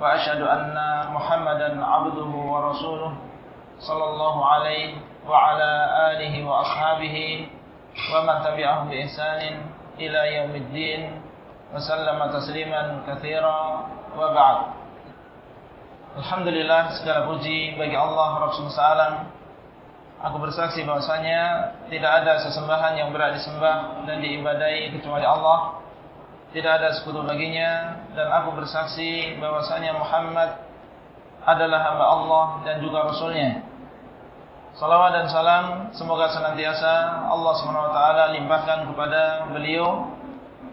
وأشهد أن محمدا عبده ورسوله صلى الله عليه وعلى آله وأصحابه ومن تبعهم بإحسان إلى يوم الدين وسلم تسليما كثيرا وبعد Alhamdulillah segala puji bagi Allah Rabb Subhanahu Aku bersaksi bahwasanya tidak ada sesembahan yang berat disembah dan diibadai kecuali Allah tidak ada sekutu baginya dan aku bersaksi bahwasanya Muhammad adalah hamba Allah dan juga rasulnya. Salawat dan salam semoga senantiasa Allah SWT limpahkan kepada beliau,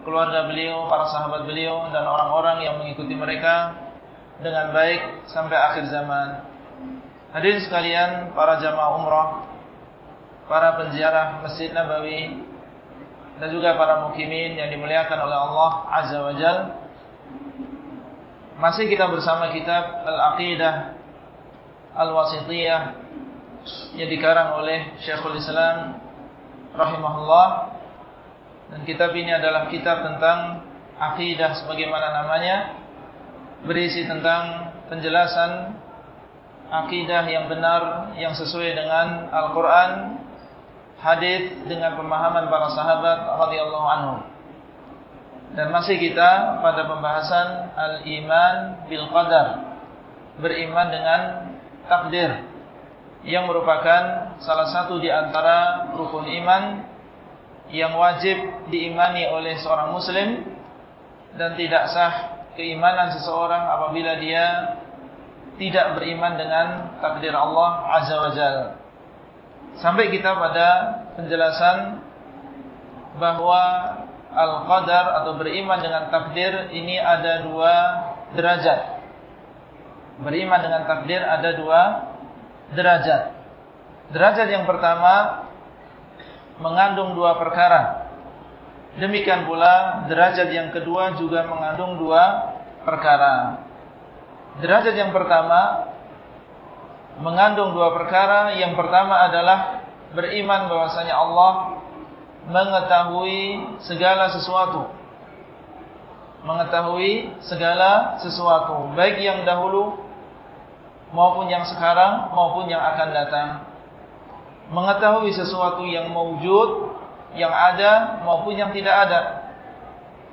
keluarga beliau, para sahabat beliau dan orang-orang yang mengikuti mereka dengan baik sampai akhir zaman. Hadirin sekalian, para jamaah umrah, para penziarah Masjid Nabawi dan juga para mukimin yang dimuliakan oleh Allah Azza wa Jal. Masih kita bersama kitab Al-Aqidah Al-Wasitiyah Yang dikarang oleh Syekhul Islam Rahimahullah. Dan kitab ini adalah kitab tentang Aqidah sebagaimana namanya Berisi tentang penjelasan Aqidah yang benar Yang sesuai dengan Al-Quran hadis dengan pemahaman para sahabat radhiyallahu anhu. Dan masih kita pada pembahasan al-iman bil qadar. Beriman dengan takdir yang merupakan salah satu di antara rukun iman yang wajib diimani oleh seorang muslim dan tidak sah keimanan seseorang apabila dia tidak beriman dengan takdir Allah Azza wa Jalla. Sampai kita pada penjelasan bahawa Al-Qadar atau beriman dengan takdir ini ada dua derajat. Beriman dengan takdir ada dua derajat. Derajat yang pertama mengandung dua perkara. Demikian pula derajat yang kedua juga mengandung dua perkara. Derajat yang pertama mengandung dua perkara. Yang pertama adalah beriman bahwasanya Allah mengetahui segala sesuatu. Mengetahui segala sesuatu, baik yang dahulu maupun yang sekarang maupun yang akan datang. Mengetahui sesuatu yang mewujud, yang ada maupun yang tidak ada.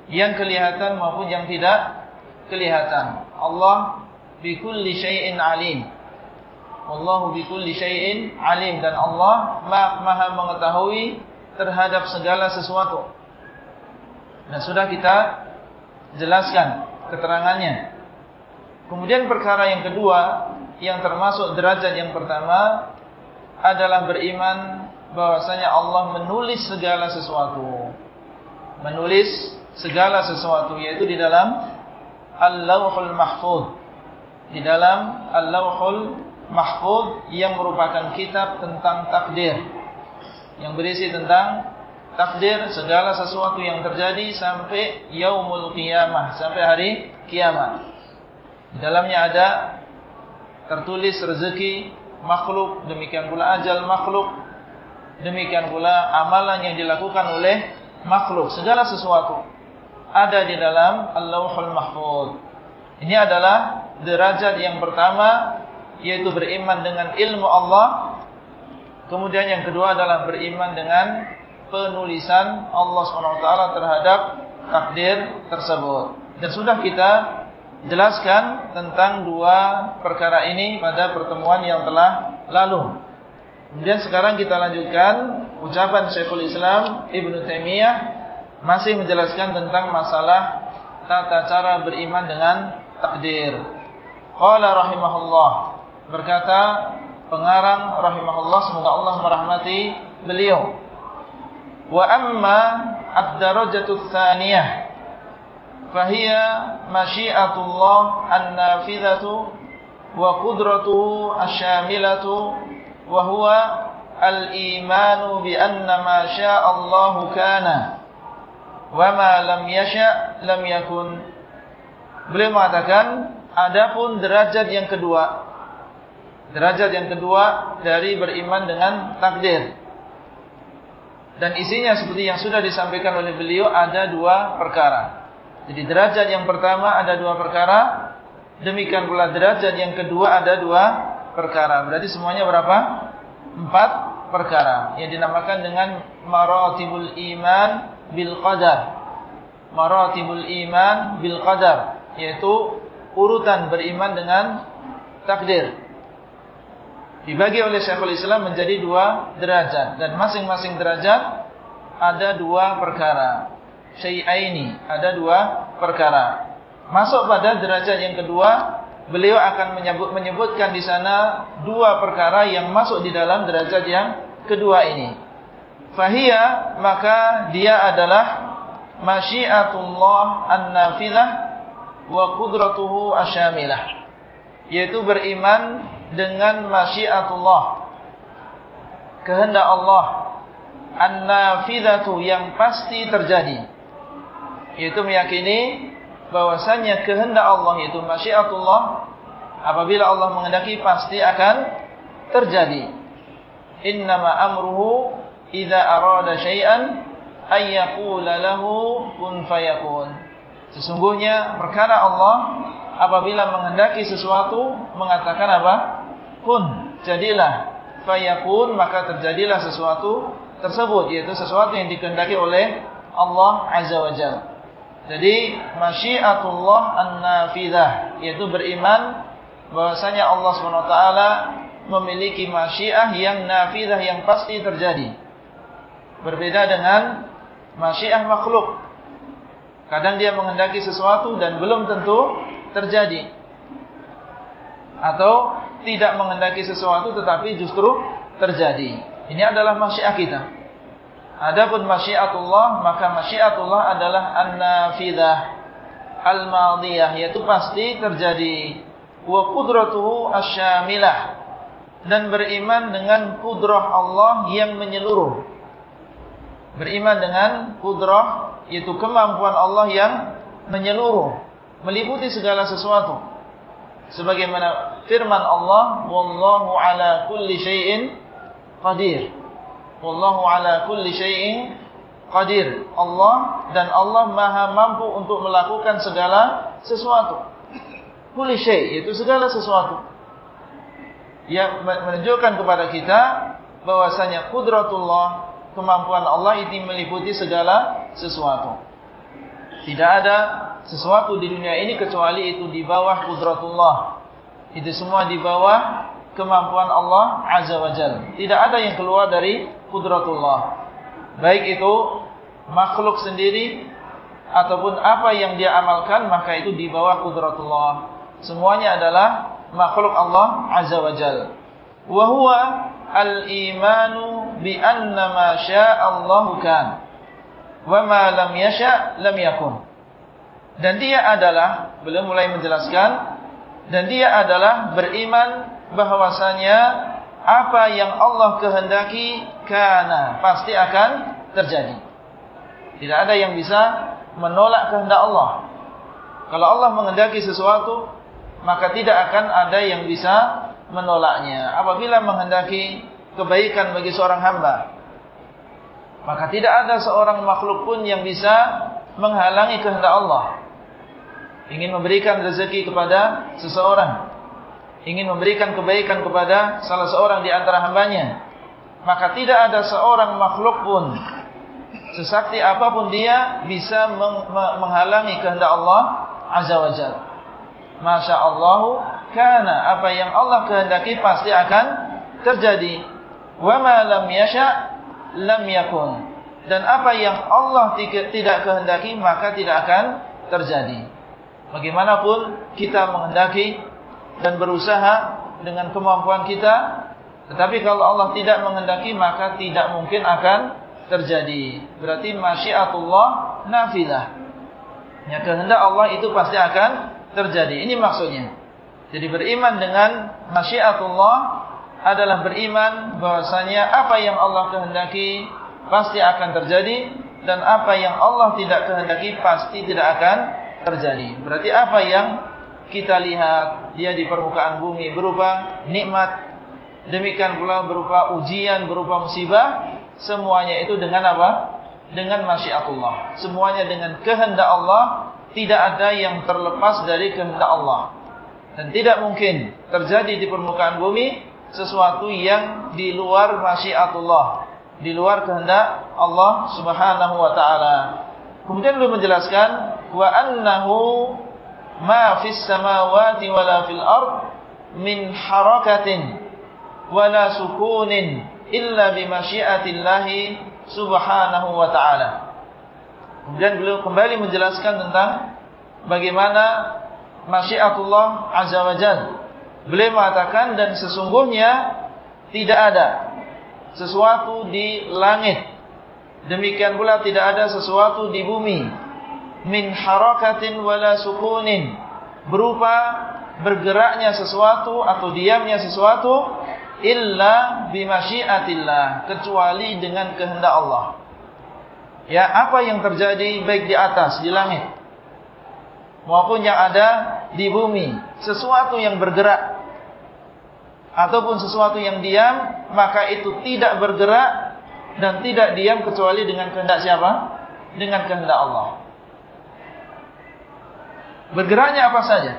Yang kelihatan maupun yang tidak kelihatan. Allah bi kulli syai'in alim. Wallahu bikulli syai'in alim dan Allah Maha mengetahui terhadap segala sesuatu. Dan sudah kita jelaskan keterangannya. Kemudian perkara yang kedua yang termasuk derajat yang pertama adalah beriman bahwasanya Allah menulis segala sesuatu. Menulis segala sesuatu yaitu di dalam Al-Lauhul Mahfuz. Di dalam Al-Lauhul mahfud yang merupakan kitab tentang takdir. Yang berisi tentang takdir segala sesuatu yang terjadi sampai yaumul qiyamah sampai hari kiamat. Di dalamnya ada tertulis rezeki makhluk demikian pula ajal makhluk demikian pula amalan yang dilakukan oleh makhluk segala sesuatu ada di dalam Allahul Mahfuz. Ini adalah derajat yang pertama yaitu beriman dengan ilmu Allah. Kemudian yang kedua adalah beriman dengan penulisan Allah SWT terhadap takdir tersebut. Dan sudah kita jelaskan tentang dua perkara ini pada pertemuan yang telah lalu. Kemudian sekarang kita lanjutkan ucapan Syekhul Islam Ibn Taimiyah masih menjelaskan tentang masalah tata cara beriman dengan takdir. Qala rahimahullah berkata pengarang rahimahullah semoga Allah merahmati beliau wa amma ad-darajatu tsaniyah fahiya masyiatullah an-nafidhatu wa qudratuhu asyamilatu wa huwa al-imanu bi anna ma syaa Allahu kana wa ma lam yasha lam yakun. Beliau mengatakan adapun derajat yang kedua derajat yang kedua dari beriman dengan takdir. Dan isinya seperti yang sudah disampaikan oleh beliau ada dua perkara. Jadi derajat yang pertama ada dua perkara. Demikian pula derajat yang kedua ada dua perkara. Berarti semuanya berapa? Empat perkara. Yang dinamakan dengan maratibul iman bil qadar. Maratibul iman bil qadar. Yaitu urutan beriman dengan takdir dibagi oleh Syekhul Islam menjadi dua derajat dan masing-masing derajat ada dua perkara. Syai'aini, ada dua perkara. Masuk pada derajat yang kedua, beliau akan menyebut menyebutkan di sana dua perkara yang masuk di dalam derajat yang kedua ini. Fahia maka dia adalah masyiatullah an-nafilah wa qudratuhu asyamilah. Yaitu beriman dengan masyiatullah. Kehendak Allah. An-nafidhatu yang pasti terjadi. Yaitu meyakini bahwasanya kehendak Allah itu masyiatullah apabila Allah menghendaki pasti akan terjadi. Innama amruhu idza arada syai'an ay yaqula lahu kun fayakun. Sesungguhnya perkara Allah apabila menghendaki sesuatu mengatakan apa? Kun, jadilah. Fayakun, maka terjadilah sesuatu tersebut yaitu sesuatu yang dikehendaki oleh Allah Azza wa Jalla. Jadi masyiatullah an-nafidah yaitu beriman bahwasanya Allah SWT memiliki masyiah yang nafidah yang pasti terjadi. Berbeda dengan masyiah makhluk. Kadang dia menghendaki sesuatu dan belum tentu terjadi atau tidak mengendaki sesuatu tetapi justru terjadi. Ini adalah masyiah kita. Adapun masyiatullah maka masyiatullah adalah an-nafidah al-madiyah yaitu pasti terjadi wa qudratuhu asyamilah dan beriman dengan kudrah Allah yang menyeluruh. Beriman dengan kudrah yaitu kemampuan Allah yang menyeluruh meliputi segala sesuatu. Sebagaimana firman Allah, "Wallahu ala kulli syai'in qadir." Wallahu ala kulli syai'in qadir. Allah dan Allah Maha mampu untuk melakukan segala sesuatu. Kulli syai' itu segala sesuatu. Yang menunjukkan kepada kita bahwasanya kudratullah, kemampuan Allah itu meliputi segala sesuatu. Tidak ada sesuatu di dunia ini kecuali itu di bawah kudratullah. Itu semua di bawah kemampuan Allah Azza wa Jal. Tidak ada yang keluar dari kudratullah. Baik itu makhluk sendiri ataupun apa yang dia amalkan maka itu di bawah kudratullah. Semuanya adalah makhluk Allah Azza wa Jal. Wahuwa al-imanu bi anna ma sya'allahu kan wa ma lam yasha lam yakun. Dan dia adalah belum mulai menjelaskan dan dia adalah beriman bahwasanya apa yang Allah kehendaki kana pasti akan terjadi. Tidak ada yang bisa menolak kehendak Allah. Kalau Allah menghendaki sesuatu, maka tidak akan ada yang bisa menolaknya. Apabila menghendaki kebaikan bagi seorang hamba, maka tidak ada seorang makhluk pun yang bisa menghalangi kehendak Allah. Ingin memberikan rezeki kepada seseorang. Ingin memberikan kebaikan kepada salah seorang di antara hambanya. Maka tidak ada seorang makhluk pun. Sesakti apapun dia bisa menghalangi kehendak Allah Azza wa Jal. Masya Allah. Karena apa yang Allah kehendaki pasti akan terjadi. Wa ma lam yasha' lam yakun. Dan apa yang Allah tidak kehendaki maka tidak akan terjadi. Bagaimanapun kita menghendaki dan berusaha dengan kemampuan kita tetapi kalau Allah tidak menghendaki maka tidak mungkin akan terjadi. Berarti masyiatullah nafidah ya kehendak Allah itu pasti akan terjadi. Ini maksudnya. Jadi beriman dengan masyiatullah adalah beriman bahwasanya apa yang Allah kehendaki pasti akan terjadi dan apa yang Allah tidak kehendaki pasti tidak akan terjadi. Berarti apa yang kita lihat dia di permukaan bumi berupa nikmat, demikian pula berupa ujian, berupa musibah, semuanya itu dengan apa? Dengan masyiatullah. Semuanya dengan kehendak Allah, tidak ada yang terlepas dari kehendak Allah. Dan tidak mungkin terjadi di permukaan bumi sesuatu yang di luar masyiatullah di luar kehendak Allah Subhanahu wa taala. Kemudian beliau menjelaskan wa annahu ma fis samawati wala fil ard min harakatin wala sukunin illa bi masyiatillahi subhanahu wa taala. Kemudian beliau kembali menjelaskan tentang bagaimana masyiatullah azza wajalla. Beliau mengatakan dan sesungguhnya tidak ada sesuatu di langit. Demikian pula tidak ada sesuatu di bumi. Min harakatin wala sukunin. Berupa bergeraknya sesuatu atau diamnya sesuatu. Illa bimasyiatillah. Kecuali dengan kehendak Allah. Ya, apa yang terjadi baik di atas, di langit. Maupun yang ada di bumi. Sesuatu yang bergerak ataupun sesuatu yang diam maka itu tidak bergerak dan tidak diam kecuali dengan kehendak siapa? Dengan kehendak Allah. Bergeraknya apa saja?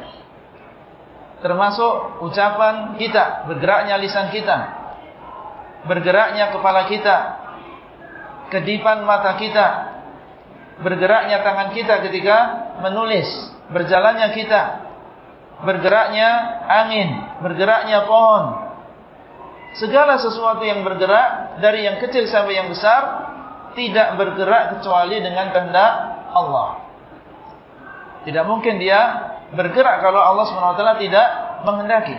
Termasuk ucapan kita, bergeraknya lisan kita, bergeraknya kepala kita, kedipan mata kita, bergeraknya tangan kita ketika menulis, berjalannya kita, bergeraknya angin, bergeraknya pohon. Segala sesuatu yang bergerak dari yang kecil sampai yang besar tidak bergerak kecuali dengan kehendak Allah. Tidak mungkin dia bergerak kalau Allah SWT tidak menghendaki.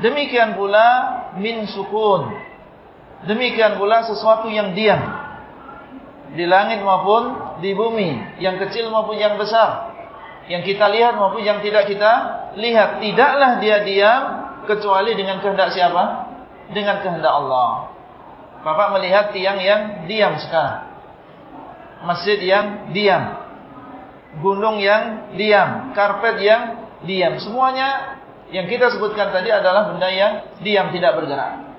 Demikian pula min sukun. Demikian pula sesuatu yang diam di langit maupun di bumi, yang kecil maupun yang besar yang kita lihat maupun yang tidak kita lihat tidaklah dia diam kecuali dengan kehendak siapa? Dengan kehendak Allah. Bapak melihat tiang yang diam sekarang. Masjid yang diam. Gunung yang diam. Karpet yang diam. Semuanya yang kita sebutkan tadi adalah benda yang diam tidak bergerak.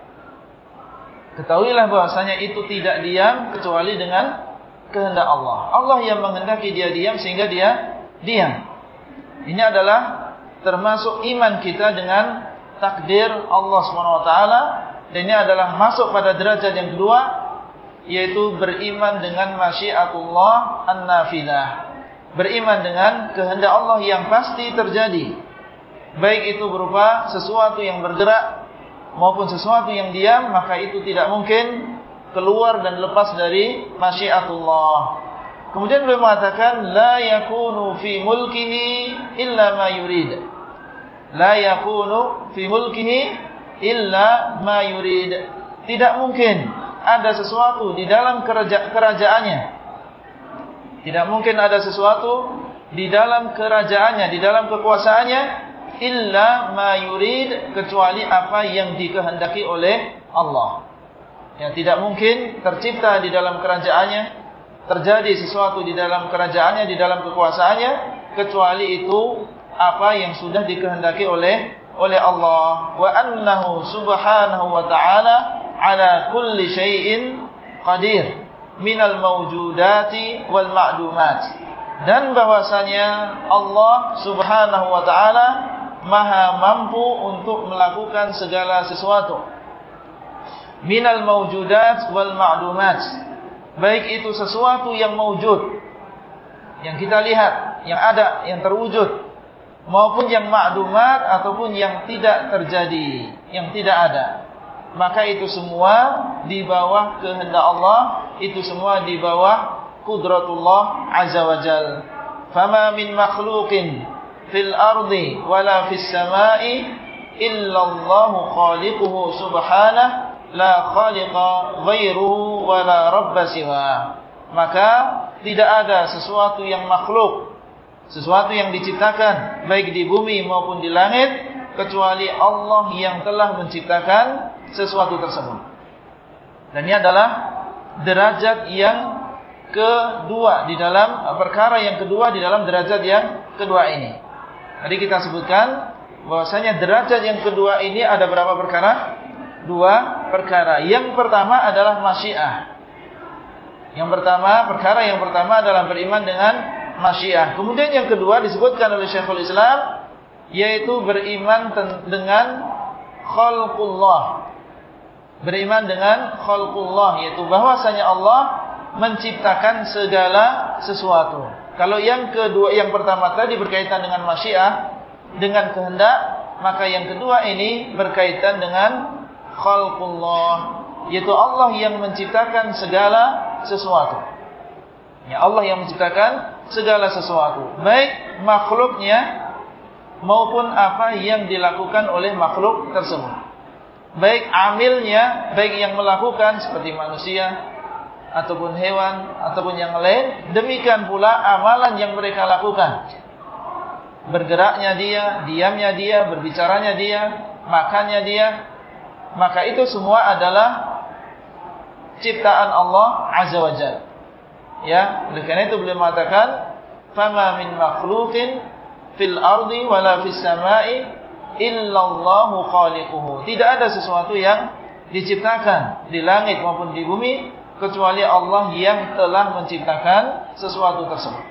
Ketahuilah bahwasanya itu tidak diam kecuali dengan kehendak Allah. Allah yang menghendaki dia diam sehingga dia diam. Ini adalah termasuk iman kita dengan takdir Allah SWT. Dan ini adalah masuk pada derajat yang kedua. Yaitu beriman dengan masyiatullah an-nafidah. Beriman dengan kehendak Allah yang pasti terjadi. Baik itu berupa sesuatu yang bergerak. Maupun sesuatu yang diam. Maka itu tidak mungkin keluar dan lepas dari masyiatullah. Kemudian beliau mengatakan la yakunu fi mulkihi illa ma yurid. La yakunu fi mulkihi illa ma yurid. Tidak mungkin ada sesuatu di dalam keraja kerajaannya. Tidak mungkin ada sesuatu di dalam kerajaannya, di dalam kekuasaannya illa ma yurid kecuali apa yang dikehendaki oleh Allah. Yang tidak mungkin tercipta di dalam kerajaannya terjadi sesuatu di dalam kerajaannya, di dalam kekuasaannya, kecuali itu apa yang sudah dikehendaki oleh oleh Allah. Wa annahu subhanahu wa ta'ala ala kulli syai'in qadir minal mawjudati wal ma'dumat. Dan bahwasanya Allah subhanahu wa ta'ala maha mampu untuk melakukan segala sesuatu. Minal mawjudat wal ma'dumat baik itu sesuatu yang mewujud yang kita lihat yang ada yang terwujud maupun yang makdumat ataupun yang tidak terjadi yang tidak ada. Maka itu semua di bawah kehendak Allah itu semua di bawah kudratullah azza wajal fama min makhluqin fil ardi wala fis samai illa Allah khaliquhu subhanahu la khaliqa ghairuhu wa la rabba siwa maka tidak ada sesuatu yang makhluk sesuatu yang diciptakan baik di bumi maupun di langit kecuali Allah yang telah menciptakan sesuatu tersebut. Dan ini adalah derajat yang kedua di dalam perkara yang kedua di dalam derajat yang kedua ini. Tadi kita sebutkan bahwasanya derajat yang kedua ini ada berapa perkara? Dua perkara. Yang pertama adalah masyiah. Yang pertama, perkara yang pertama adalah beriman dengan masyiah. Kemudian yang kedua disebutkan oleh Syekhul Islam yaitu beriman dengan khalqullah beriman dengan khalqullah yaitu bahwasanya Allah menciptakan segala sesuatu kalau yang kedua yang pertama tadi berkaitan dengan masyiah dengan kehendak maka yang kedua ini berkaitan dengan khalqullah yaitu Allah yang menciptakan segala sesuatu ya Allah yang menciptakan segala sesuatu baik makhluknya maupun apa yang dilakukan oleh makhluk tersebut. Baik amilnya, baik yang melakukan seperti manusia ataupun hewan ataupun yang lain, demikian pula amalan yang mereka lakukan. Bergeraknya dia, diamnya dia, berbicaranya dia, makannya dia, maka itu semua adalah ciptaan Allah Azza wa Jalla. Ya, oleh karena itu beliau mengatakan, "Fama min makhluqin fil ardi wala fis samai illallahu khaliquhu. Tidak ada sesuatu yang diciptakan di langit maupun di bumi kecuali Allah yang telah menciptakan sesuatu tersebut.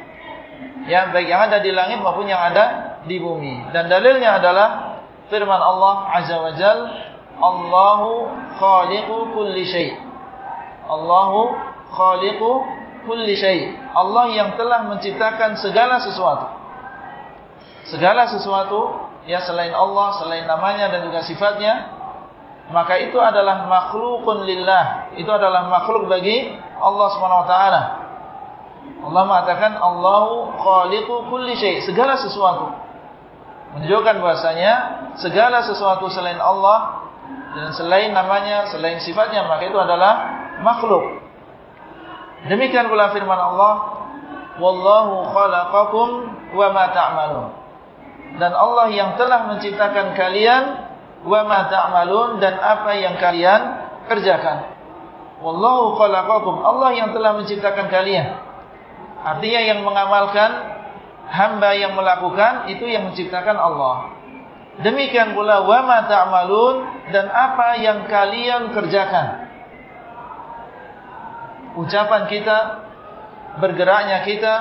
Ya, baik yang ada di langit maupun yang ada di bumi. Dan dalilnya adalah firman Allah Azza wa Jal, Allahu khaliqu kulli syai'. Allahu khaliqu kulli syai'. Allah yang telah menciptakan segala sesuatu segala sesuatu ya selain Allah, selain namanya dan juga sifatnya, maka itu adalah makhlukun lillah. Itu adalah makhluk bagi Allah SWT. Allah mengatakan Allahu khaliqu kulli syai, segala sesuatu. Menunjukkan bahasanya segala sesuatu selain Allah dan selain namanya, selain sifatnya, maka itu adalah makhluk. Demikian pula firman Allah, wallahu khalaqakum wa ma ta'malun dan Allah yang telah menciptakan kalian wa ma ta'malun dan apa yang kalian kerjakan. Wallahu khalaqakum. Allah yang telah menciptakan kalian. Artinya yang mengamalkan hamba yang melakukan itu yang menciptakan Allah. Demikian pula wa ma ta'malun dan apa yang kalian kerjakan. Ucapan kita, bergeraknya kita,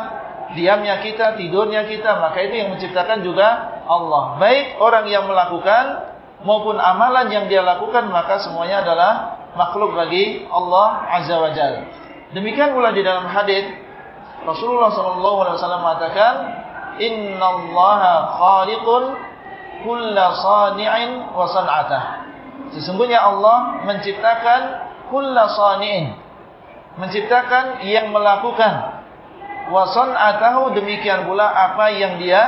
diamnya kita, tidurnya kita, maka itu yang menciptakan juga Allah. Baik orang yang melakukan maupun amalan yang dia lakukan, maka semuanya adalah makhluk bagi Allah Azza wa Jalla. Demikian pula di dalam hadis Rasulullah sallallahu alaihi wasallam mengatakan, "Inna Allaha khaliqun kulla sani'in wa san'atah." Sesungguhnya Allah menciptakan kulla sani'in, menciptakan yang melakukan Wasan atahu demikian pula apa yang dia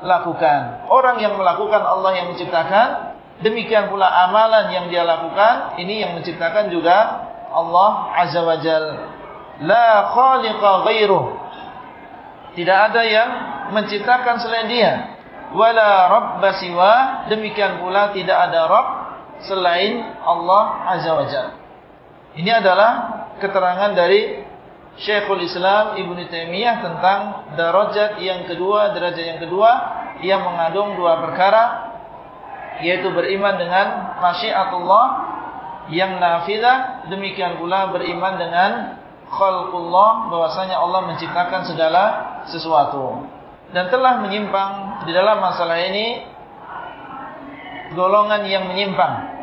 lakukan. Orang yang melakukan Allah yang menciptakan, demikian pula amalan yang dia lakukan, ini yang menciptakan juga Allah Azza wa Jal. La khaliqa ghairuh. Tidak ada yang menciptakan selain dia. Wala rabba siwa, demikian pula tidak ada Rabb selain Allah Azza wa Jal. Ini adalah keterangan dari Syekhul Islam Ibn Taimiyah tentang darajat yang kedua, derajat yang kedua. Yang mengandung dua perkara yaitu beriman dengan masyiatullah yang nafidah demikian pula beriman dengan khalqullah bahwasanya Allah menciptakan segala sesuatu dan telah menyimpang di dalam masalah ini golongan yang menyimpang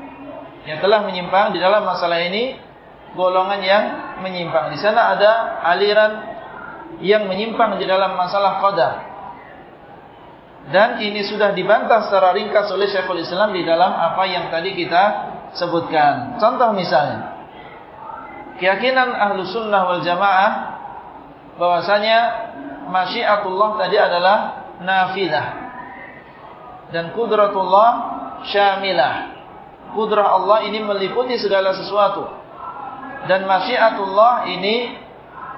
yang telah menyimpang di dalam masalah ini golongan yang menyimpang. Di sana ada aliran yang menyimpang di dalam masalah qadar. Dan ini sudah dibantah secara ringkas oleh Syekhul Islam di dalam apa yang tadi kita sebutkan. Contoh misalnya. Keyakinan ahlu sunnah wal jamaah bahwasanya masyiatullah tadi adalah nafidah. Dan kudratullah syamilah. Kudrah Allah ini meliputi segala sesuatu dan masyiatullah ini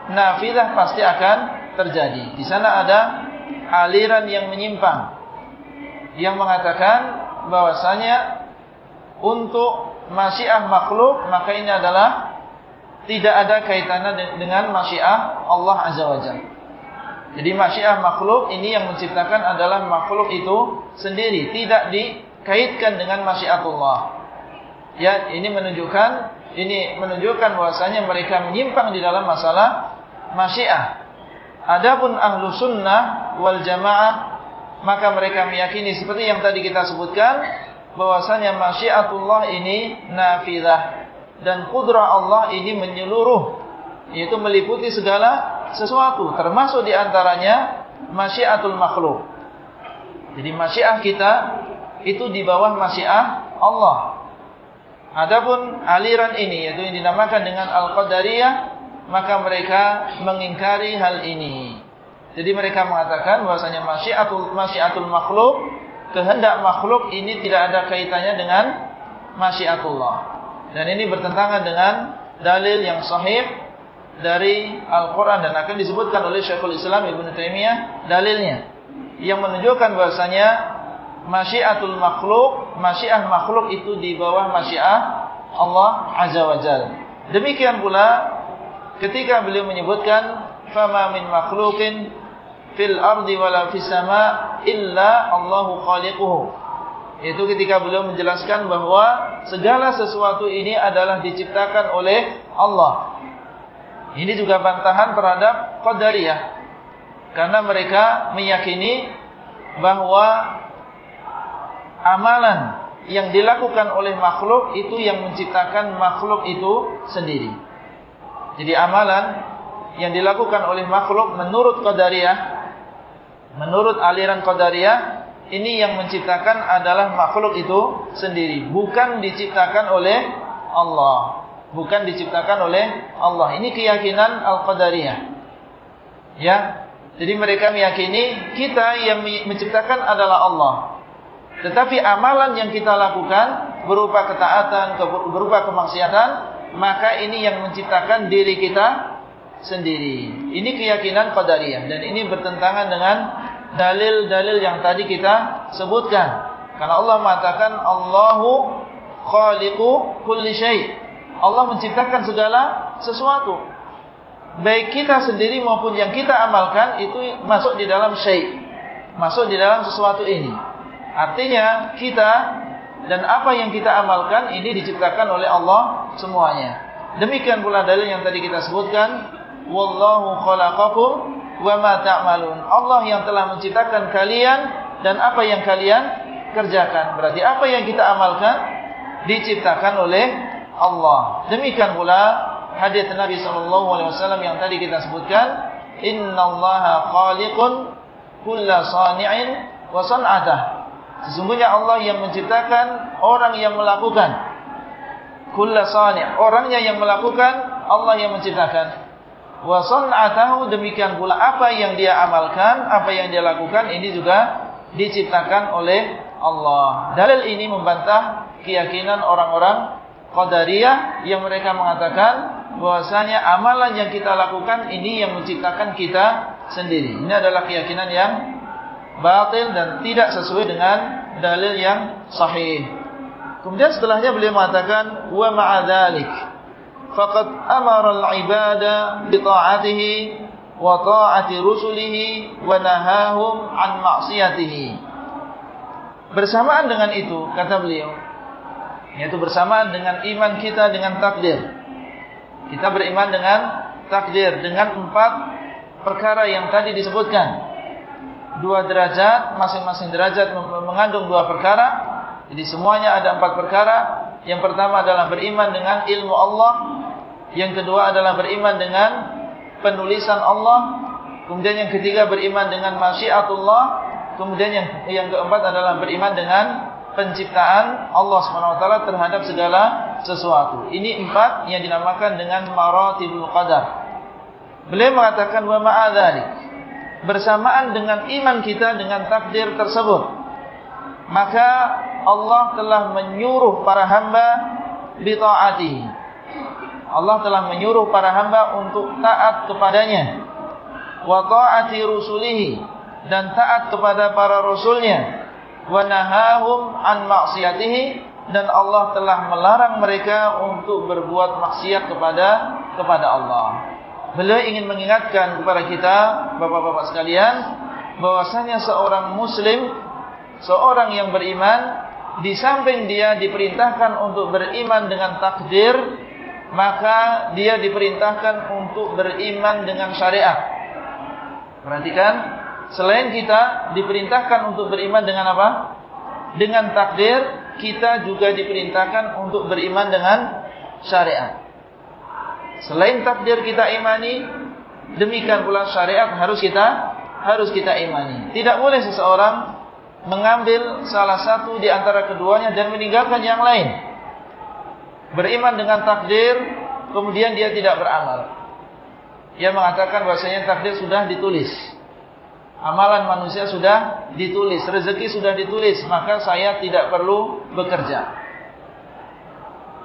nafilah pasti akan terjadi. Di sana ada aliran yang menyimpang yang mengatakan bahwasanya untuk masyiah makhluk maka ini adalah tidak ada kaitannya dengan masyiah Allah Azza wa Jalla. Jadi masyiah makhluk ini yang menciptakan adalah makhluk itu sendiri, tidak dikaitkan dengan masyiatullah. Ya, ini menunjukkan ini menunjukkan bahwasanya mereka menyimpang di dalam masalah masyiah. Adapun ahlu sunnah wal jamaah maka mereka meyakini seperti yang tadi kita sebutkan bahwasanya masyiatullah ini nafidah dan kudrah Allah ini menyeluruh yaitu meliputi segala sesuatu termasuk di antaranya masyiatul makhluk. Jadi masyiah kita itu di bawah masyiah Allah. Adapun aliran ini yaitu yang dinamakan dengan al-qadariyah maka mereka mengingkari hal ini. Jadi mereka mengatakan bahwasanya masyiatul masyiatul makhluk, kehendak makhluk ini tidak ada kaitannya dengan masyiatullah. Dan ini bertentangan dengan dalil yang sahih dari Al-Qur'an dan akan disebutkan oleh Syekhul Islam Ibnu Taimiyah dalilnya yang menunjukkan bahwasanya masyiatul makhluk, masyiah makhluk itu di bawah masyiah Allah Azza wa Jalla. Demikian pula ketika beliau menyebutkan fama min makhluqin fil ardi wala fis sama illa Allahu khaliquhu. Itu ketika beliau menjelaskan bahwa segala sesuatu ini adalah diciptakan oleh Allah. Ini juga bantahan terhadap qadariyah. Karena mereka meyakini bahwa amalan yang dilakukan oleh makhluk itu yang menciptakan makhluk itu sendiri. Jadi amalan yang dilakukan oleh makhluk menurut qadariyah menurut aliran qadariyah ini yang menciptakan adalah makhluk itu sendiri bukan diciptakan oleh Allah bukan diciptakan oleh Allah ini keyakinan al-qadariyah ya jadi mereka meyakini kita yang menciptakan adalah Allah tetapi amalan yang kita lakukan berupa ketaatan berupa kemaksiatan maka ini yang menciptakan diri kita sendiri. Ini keyakinan qadariyah dan ini bertentangan dengan dalil-dalil yang tadi kita sebutkan. Karena Allah mengatakan Allahu khaliqu kulli syai. Allah menciptakan segala sesuatu. Baik kita sendiri maupun yang kita amalkan itu masuk di dalam syai. Masuk di dalam sesuatu ini. Artinya kita dan apa yang kita amalkan ini diciptakan oleh Allah semuanya. Demikian pula dalil yang tadi kita sebutkan wallahu khalaqakum wa ma ta'malun. Allah yang telah menciptakan kalian dan apa yang kalian kerjakan. Berarti apa yang kita amalkan diciptakan oleh Allah. Demikian pula hadis Nabi sallallahu alaihi wasallam yang tadi kita sebutkan, innallaha khaliqun kulla sani'in wa san'atah. Sesungguhnya Allah yang menciptakan orang yang melakukan kulla sani', orangnya yang melakukan, Allah yang menciptakan wa san'atahu demikian pula apa yang dia amalkan, apa yang dia lakukan ini juga diciptakan oleh Allah. Dalil ini membantah keyakinan orang-orang Qadariyah yang mereka mengatakan bahwasanya amalan yang kita lakukan ini yang menciptakan kita sendiri. Ini adalah keyakinan yang batil dan tidak sesuai dengan dalil yang sahih. Kemudian setelahnya beliau mengatakan wa ma'adzalik faqad amara al-ibada bi ta'atihi wa ta'ati rusulihi wa nahahum an ma'siyatihi. Bersamaan dengan itu kata beliau yaitu bersamaan dengan iman kita dengan takdir. Kita beriman dengan takdir dengan empat perkara yang tadi disebutkan. Dua derajat, masing-masing derajat mengandung dua perkara. Jadi semuanya ada empat perkara. Yang pertama adalah beriman dengan ilmu Allah yang kedua adalah beriman dengan penulisan Allah. Kemudian yang ketiga beriman dengan masyiatullah. Kemudian yang yang keempat adalah beriman dengan penciptaan Allah SWT terhadap segala sesuatu. Ini empat yang dinamakan dengan maratibul qadar. Beliau mengatakan wa ma'adzalik. Bersamaan dengan iman kita dengan takdir tersebut. Maka Allah telah menyuruh para hamba bi ta'atihi Allah telah menyuruh para hamba untuk taat kepadanya wa ta'ati rusulihi dan taat kepada para rasulnya wa nahahum an maksiatihi dan Allah telah melarang mereka untuk berbuat maksiat kepada kepada Allah. Beliau ingin mengingatkan kepada kita Bapak-bapak sekalian bahwasanya seorang muslim seorang yang beriman di samping dia diperintahkan untuk beriman dengan takdir maka dia diperintahkan untuk beriman dengan syariat. Perhatikan selain kita diperintahkan untuk beriman dengan apa? Dengan takdir, kita juga diperintahkan untuk beriman dengan syariat. Selain takdir kita imani, demikian pula syariat harus kita harus kita imani. Tidak boleh seseorang mengambil salah satu di antara keduanya dan meninggalkan yang lain. Beriman dengan takdir, kemudian dia tidak beramal. Ia mengatakan bahasanya takdir sudah ditulis. Amalan manusia sudah ditulis, rezeki sudah ditulis, maka saya tidak perlu bekerja.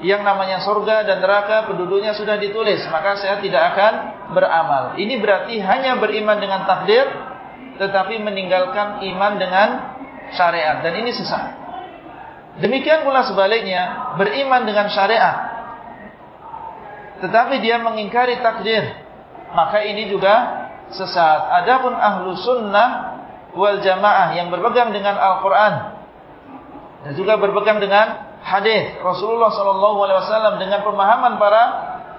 Yang namanya surga dan neraka penduduknya sudah ditulis, maka saya tidak akan beramal. Ini berarti hanya beriman dengan takdir, tetapi meninggalkan iman dengan syariat. Dan ini sesat. Demikian pula sebaliknya, beriman dengan syariat. Tetapi dia mengingkari takdir, maka ini juga sesat. Adapun ahlu sunnah wal jamaah yang berpegang dengan Al-Quran dan juga berpegang dengan hadis Rasulullah SAW dengan pemahaman para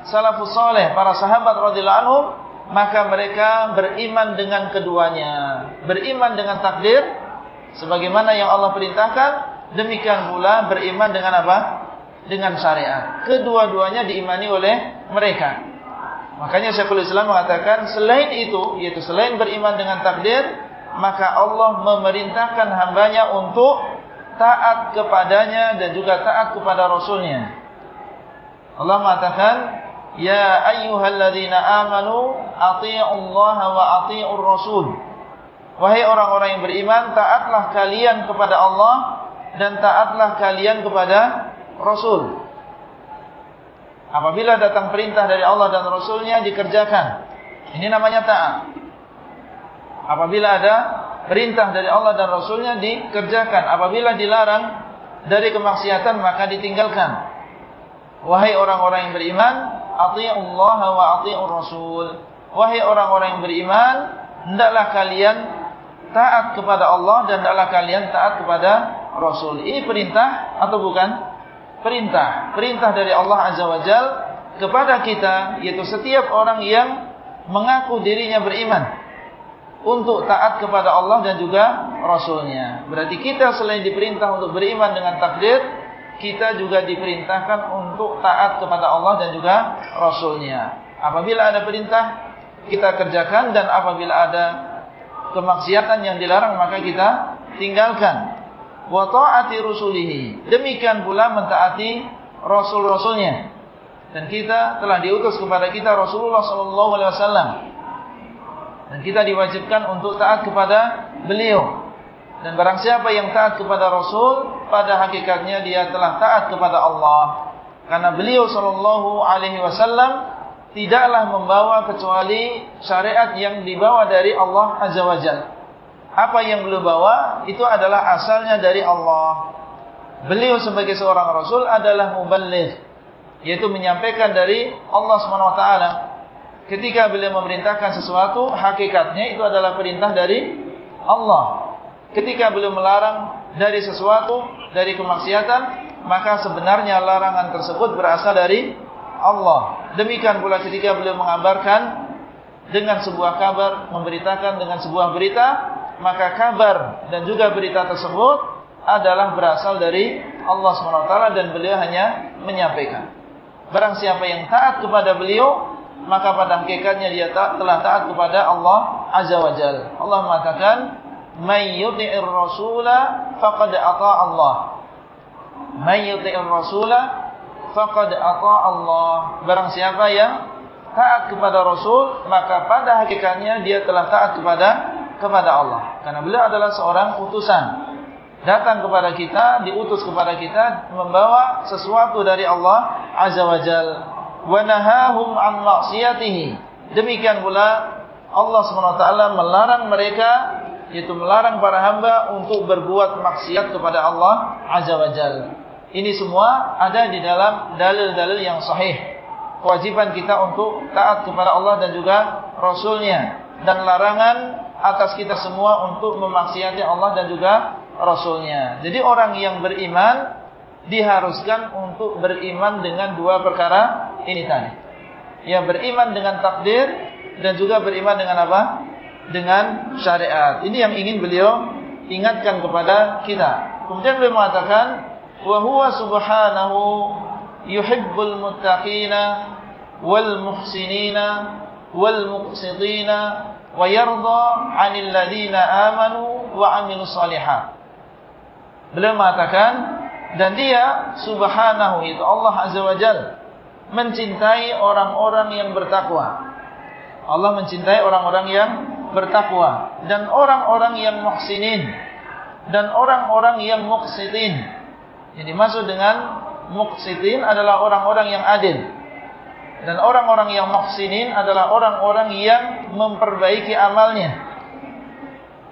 salafus saleh, para sahabat radhiyallahu anhum, maka mereka beriman dengan keduanya. Beriman dengan takdir sebagaimana yang Allah perintahkan, demikian pula beriman dengan apa? Dengan syariat. Kedua-duanya diimani oleh mereka. Makanya Syekhul Islam mengatakan selain itu, yaitu selain beriman dengan takdir, maka Allah memerintahkan hambanya untuk taat kepadanya dan juga taat kepada Rasulnya. Allah mengatakan, Ya ayyuhalladzina amanu ati'ullaha wa ati'ur rasul. Wahai orang-orang yang beriman, taatlah kalian kepada Allah dan taatlah kalian kepada Rasul. Apabila datang perintah dari Allah dan Rasulnya dikerjakan. Ini namanya taat. Apabila ada perintah dari Allah dan Rasulnya dikerjakan. Apabila dilarang dari kemaksiatan maka ditinggalkan. Wahai orang-orang yang beriman. Allah wa ati'ur Rasul. Wahai orang-orang yang beriman. Hendaklah kalian taat kepada Allah dan hendaklah kalian taat kepada Rasul. Ini perintah atau bukan? Perintah, perintah dari Allah Azza wa Jal kepada kita, yaitu setiap orang yang mengaku dirinya beriman untuk taat kepada Allah dan juga Rasulnya. Berarti kita selain diperintah untuk beriman dengan takdir, kita juga diperintahkan untuk taat kepada Allah dan juga Rasulnya. Apabila ada perintah, kita kerjakan dan apabila ada kemaksiatan yang dilarang, maka kita tinggalkan wa ta'ati rusulihi. Demikian pula mentaati rasul-rasulnya. Dan kita telah diutus kepada kita Rasulullah sallallahu alaihi wasallam. Dan kita diwajibkan untuk taat kepada beliau. Dan barang siapa yang taat kepada Rasul, pada hakikatnya dia telah taat kepada Allah. Karena beliau sallallahu alaihi wasallam tidaklah membawa kecuali syariat yang dibawa dari Allah azza wajalla apa yang beliau bawa itu adalah asalnya dari Allah. Beliau sebagai seorang rasul adalah muballigh, yaitu menyampaikan dari Allah SWT. Ketika beliau memerintahkan sesuatu, hakikatnya itu adalah perintah dari Allah. Ketika beliau melarang dari sesuatu, dari kemaksiatan, maka sebenarnya larangan tersebut berasal dari Allah. Demikian pula ketika beliau mengabarkan dengan sebuah kabar, memberitakan dengan sebuah berita, maka kabar dan juga berita tersebut adalah berasal dari Allah SWT dan beliau hanya menyampaikan. Barang siapa yang taat kepada beliau, maka pada hakikatnya dia telah taat kepada Allah Azza wa Jal. Allah mengatakan, "May yuti'ir rasula faqad ata'a Allah." May yuti'ir rasula faqad ata'a Allah. Barang siapa yang taat kepada Rasul, maka pada hakikatnya dia telah taat kepada kepada Allah. Karena beliau adalah seorang utusan. Datang kepada kita, diutus kepada kita, membawa sesuatu dari Allah Azza wa Jal. وَنَهَاهُمْ an مَعْصِيَتِهِ Demikian pula Allah SWT melarang mereka, yaitu melarang para hamba untuk berbuat maksiat kepada Allah Azza wa Jal. Ini semua ada di dalam dalil-dalil yang sahih. Kewajiban kita untuk taat kepada Allah dan juga Rasulnya. Dan larangan atas kita semua untuk memaksiati Allah dan juga Rasulnya. Jadi orang yang beriman diharuskan untuk beriman dengan dua perkara ini tadi. Ya beriman dengan takdir dan juga beriman dengan apa? Dengan syariat. Ini yang ingin beliau ingatkan kepada kita. Kemudian beliau mengatakan wa huwa subhanahu yuhibbul muttaqina wal muhsinina wal muqsitina 'anil ladina amanu wa 'amilus shalihat. Beliau mengatakan dan dia subhanahu itu Allah azza wajalla mencintai orang-orang yang bertakwa. Allah mencintai orang-orang yang bertakwa dan orang-orang yang muhsinin dan orang-orang yang muqsitin. Yang dimaksud dengan muqsitin adalah orang-orang yang adil. Dan orang-orang yang muqsinin adalah orang-orang yang memperbaiki amalnya.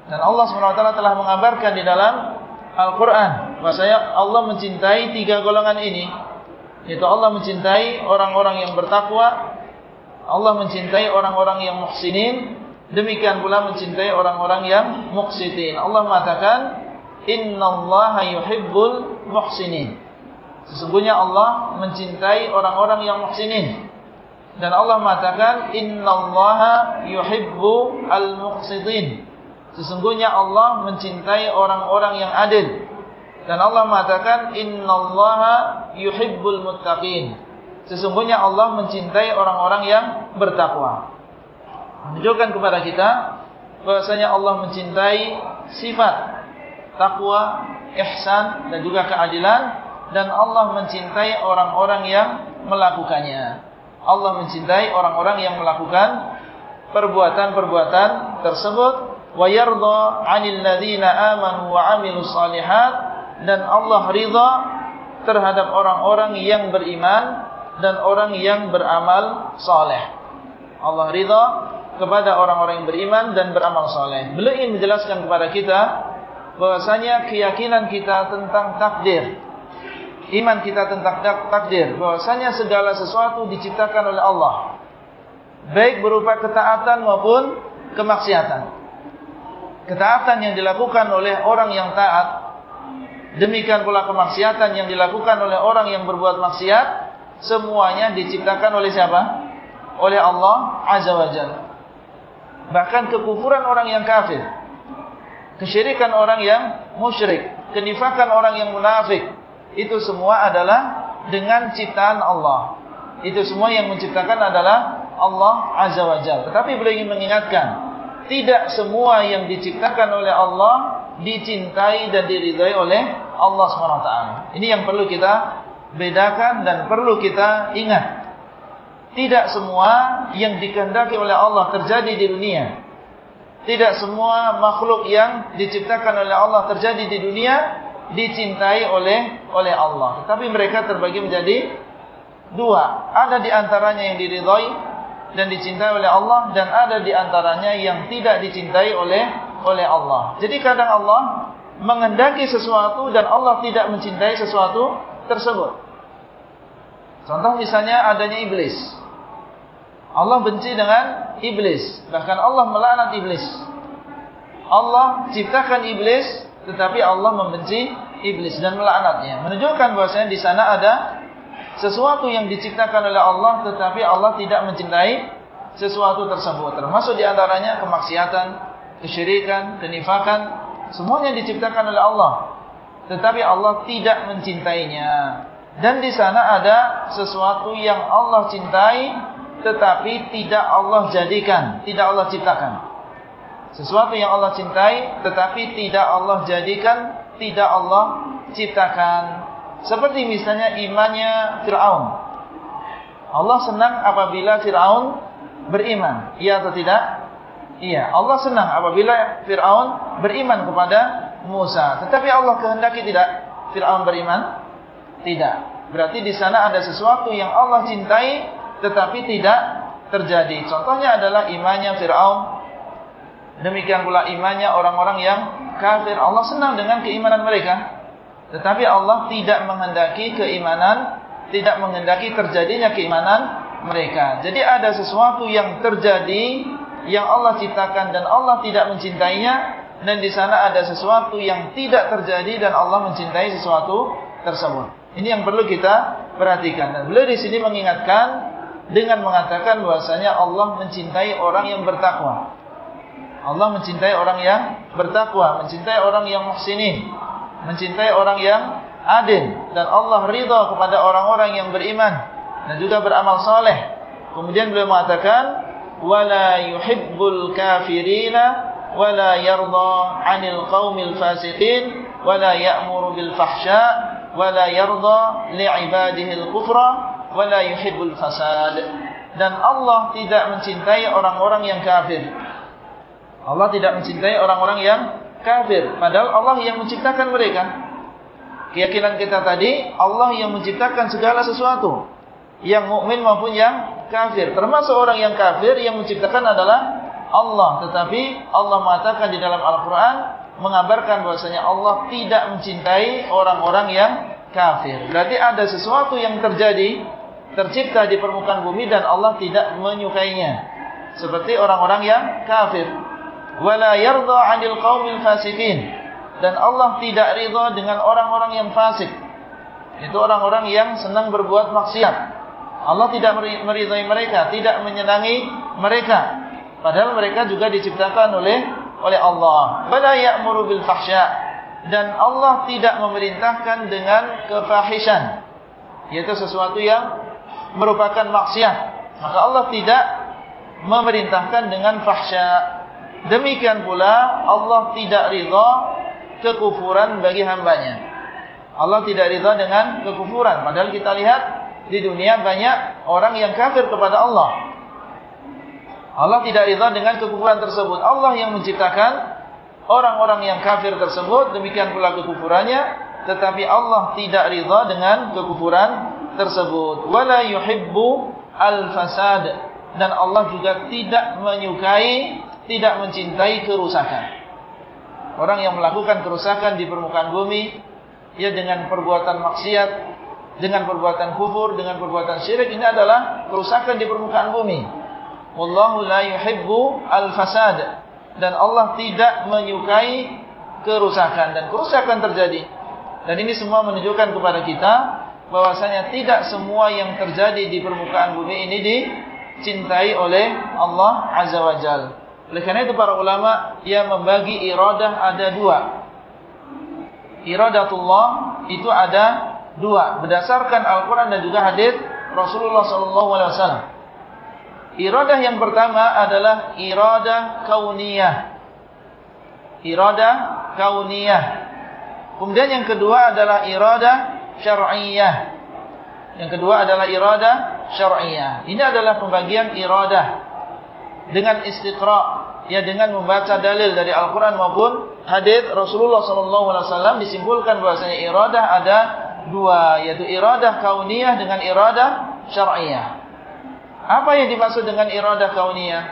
Dan Allah SWT telah mengabarkan di dalam Al-Quran. Bahasanya Allah mencintai tiga golongan ini. Yaitu Allah mencintai orang-orang yang bertakwa. Allah mencintai orang-orang yang muqsinin. Demikian pula mencintai orang-orang yang muqsitin. Allah mengatakan, Inna Allah yuhibbul muhsinin. Sesungguhnya Allah mencintai orang-orang yang muhsinin. Dan Allah mengatakan Inna Allah yuhibbu al-muqsidin. Sesungguhnya Allah mencintai orang-orang yang adil. Dan Allah mengatakan Inna Allah yuhibbul muttaqin. Sesungguhnya Allah mencintai orang-orang yang bertakwa. Menunjukkan kepada kita bahasanya Allah mencintai sifat takwa, ihsan dan juga keadilan dan Allah mencintai orang-orang yang melakukannya. Allah mencintai orang-orang yang melakukan perbuatan-perbuatan tersebut wa yarda 'anil ladzina amanu wa 'amilus shalihat dan Allah ridha terhadap orang-orang yang beriman dan orang yang beramal saleh. Allah ridha kepada orang-orang yang beriman dan beramal saleh. Beliau ingin menjelaskan kepada kita bahwasanya keyakinan kita tentang takdir iman kita tentang takdir. Bahwasanya segala sesuatu diciptakan oleh Allah. Baik berupa ketaatan maupun kemaksiatan. Ketaatan yang dilakukan oleh orang yang taat demikian pula kemaksiatan yang dilakukan oleh orang yang berbuat maksiat semuanya diciptakan oleh siapa? Oleh Allah azza wajalla bahkan kekufuran orang yang kafir kesyirikan orang yang musyrik, kenifakan orang yang munafik, itu semua adalah dengan ciptaan Allah. Itu semua yang menciptakan adalah Allah Azza wa Jalla. Tetapi beliau ingin mengingatkan, tidak semua yang diciptakan oleh Allah dicintai dan diridhai oleh Allah SWT. Ini yang perlu kita bedakan dan perlu kita ingat. Tidak semua yang dikehendaki oleh Allah terjadi di dunia tidak semua makhluk yang diciptakan oleh Allah terjadi di dunia dicintai oleh oleh Allah. Tetapi mereka terbagi menjadi dua. Ada di antaranya yang diridhai dan dicintai oleh Allah dan ada di antaranya yang tidak dicintai oleh oleh Allah. Jadi kadang Allah mengendaki sesuatu dan Allah tidak mencintai sesuatu tersebut. Contoh misalnya adanya iblis. Allah benci dengan iblis. Bahkan Allah melaknat iblis. Allah ciptakan iblis, tetapi Allah membenci iblis dan melaknatnya. Menunjukkan bahwasanya di sana ada sesuatu yang diciptakan oleh Allah, tetapi Allah tidak mencintai sesuatu tersebut. Termasuk di antaranya kemaksiatan, kesyirikan, kenifakan, semuanya diciptakan oleh Allah. Tetapi Allah tidak mencintainya. Dan di sana ada sesuatu yang Allah cintai tetapi tidak Allah jadikan, tidak Allah ciptakan. Sesuatu yang Allah cintai tetapi tidak Allah jadikan, tidak Allah ciptakan. Seperti misalnya imannya Fir'aun. Allah senang apabila Fir'aun beriman. Iya atau tidak? Iya. Allah senang apabila Fir'aun beriman kepada Musa. Tetapi Allah kehendaki tidak Fir'aun beriman? Tidak. Berarti di sana ada sesuatu yang Allah cintai tetapi tidak terjadi. Contohnya adalah imannya Fir'aun Demikian pula imannya orang-orang yang kafir. Allah senang dengan keimanan mereka. Tetapi Allah tidak menghendaki keimanan, tidak menghendaki terjadinya keimanan mereka. Jadi ada sesuatu yang terjadi yang Allah ciptakan dan Allah tidak mencintainya dan di sana ada sesuatu yang tidak terjadi dan Allah mencintai sesuatu tersebut. Ini yang perlu kita perhatikan. Dan beliau di sini mengingatkan dengan mengatakan bahwasanya Allah mencintai orang yang bertakwa. Allah mencintai orang yang bertakwa, mencintai orang yang muhsinin mencintai orang yang adil dan Allah ridha kepada orang-orang yang beriman dan juga beramal saleh. Kemudian beliau mengatakan wala yuhibbul kafirina wala yarda 'anil qaumil fasiqin wala ya'muru bil fahsya wala yarda li'ibadihi al kufra wala yuhibbul fasad. Dan Allah tidak mencintai orang-orang yang kafir. Allah tidak mencintai orang-orang yang kafir. Padahal Allah yang menciptakan mereka. Keyakinan kita tadi Allah yang menciptakan segala sesuatu. Yang mukmin maupun yang kafir. Termasuk orang yang kafir yang menciptakan adalah Allah. Tetapi Allah mengatakan di dalam Al-Qur'an mengabarkan bahwasanya Allah tidak mencintai orang-orang yang kafir. Berarti ada sesuatu yang terjadi tercipta di permukaan bumi dan Allah tidak menyukainya. Seperti orang-orang yang kafir wala yarda 'anil qaumil fasikin. Dan Allah tidak ridha dengan orang-orang yang fasik. Itu orang-orang yang senang berbuat maksiat. Allah tidak meridai mereka tidak menyenangi mereka. Padahal mereka juga diciptakan oleh oleh Allah. Wala ya'muru bil fahsya. Dan Allah tidak memerintahkan dengan kefahisan yaitu sesuatu yang merupakan maksiat. Maka Allah tidak memerintahkan dengan fahsya Demikian pula Allah tidak ridha kekufuran bagi hambanya. Allah tidak ridha dengan kekufuran. Padahal kita lihat di dunia banyak orang yang kafir kepada Allah. Allah tidak ridha dengan kekufuran tersebut. Allah yang menciptakan orang-orang yang kafir tersebut. Demikian pula kekufurannya. Tetapi Allah tidak ridha dengan kekufuran tersebut. Wala yuhibbu al-fasad. Dan Allah juga tidak menyukai tidak mencintai kerusakan. Orang yang melakukan kerusakan di permukaan bumi, ya dengan perbuatan maksiat, dengan perbuatan kufur, dengan perbuatan syirik, ini adalah kerusakan di permukaan bumi. Wallahu la yuhibbu al-fasad. Dan Allah tidak menyukai kerusakan. Dan kerusakan terjadi. Dan ini semua menunjukkan kepada kita, bahwasanya tidak semua yang terjadi di permukaan bumi ini dicintai oleh Allah Azza wa Jalla. Oleh karena itu para ulama yang membagi iradah ada dua. Iradatullah itu ada dua berdasarkan Al-Qur'an dan juga hadis Rasulullah sallallahu alaihi wasallam. Iradah yang pertama adalah iradah kauniyah. Iradah kauniyah. Kemudian yang kedua adalah iradah syar'iyyah. Yang kedua adalah iradah syar'iyyah. Ini adalah pembagian iradah dengan istiqra ya dengan membaca dalil dari Al-Qur'an maupun hadis Rasulullah wasallam disimpulkan bahwasanya iradah ada dua yaitu iradah kauniyah dengan iradah syar'iyyah. Apa yang dimaksud dengan iradah kauniyah?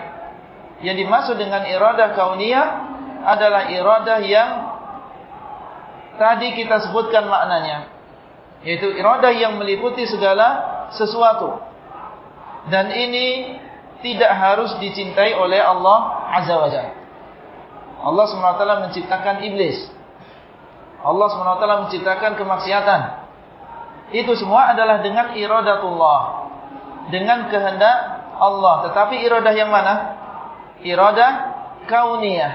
Yang dimaksud dengan iradah kauniyah adalah iradah yang tadi kita sebutkan maknanya yaitu iradah yang meliputi segala sesuatu. Dan ini tidak harus dicintai oleh Allah Azza wa Jalla. Allah SWT menciptakan iblis. Allah SWT menciptakan kemaksiatan. Itu semua adalah dengan iradatullah. Dengan kehendak Allah. Tetapi iradah yang mana? Iradah kauniyah.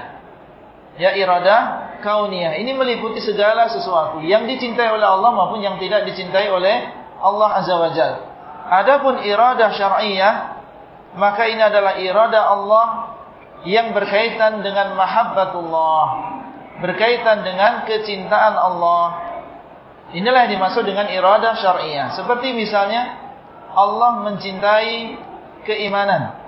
Ya iradah kauniyah. Ini meliputi segala sesuatu. Yang dicintai oleh Allah maupun yang tidak dicintai oleh Allah Azza wa Jalla. Adapun iradah syar'iyah maka ini adalah irada Allah yang berkaitan dengan mahabbatullah berkaitan dengan kecintaan Allah. Inilah yang dimaksud dengan irada syariah seperti misalnya Allah mencintai keimanan.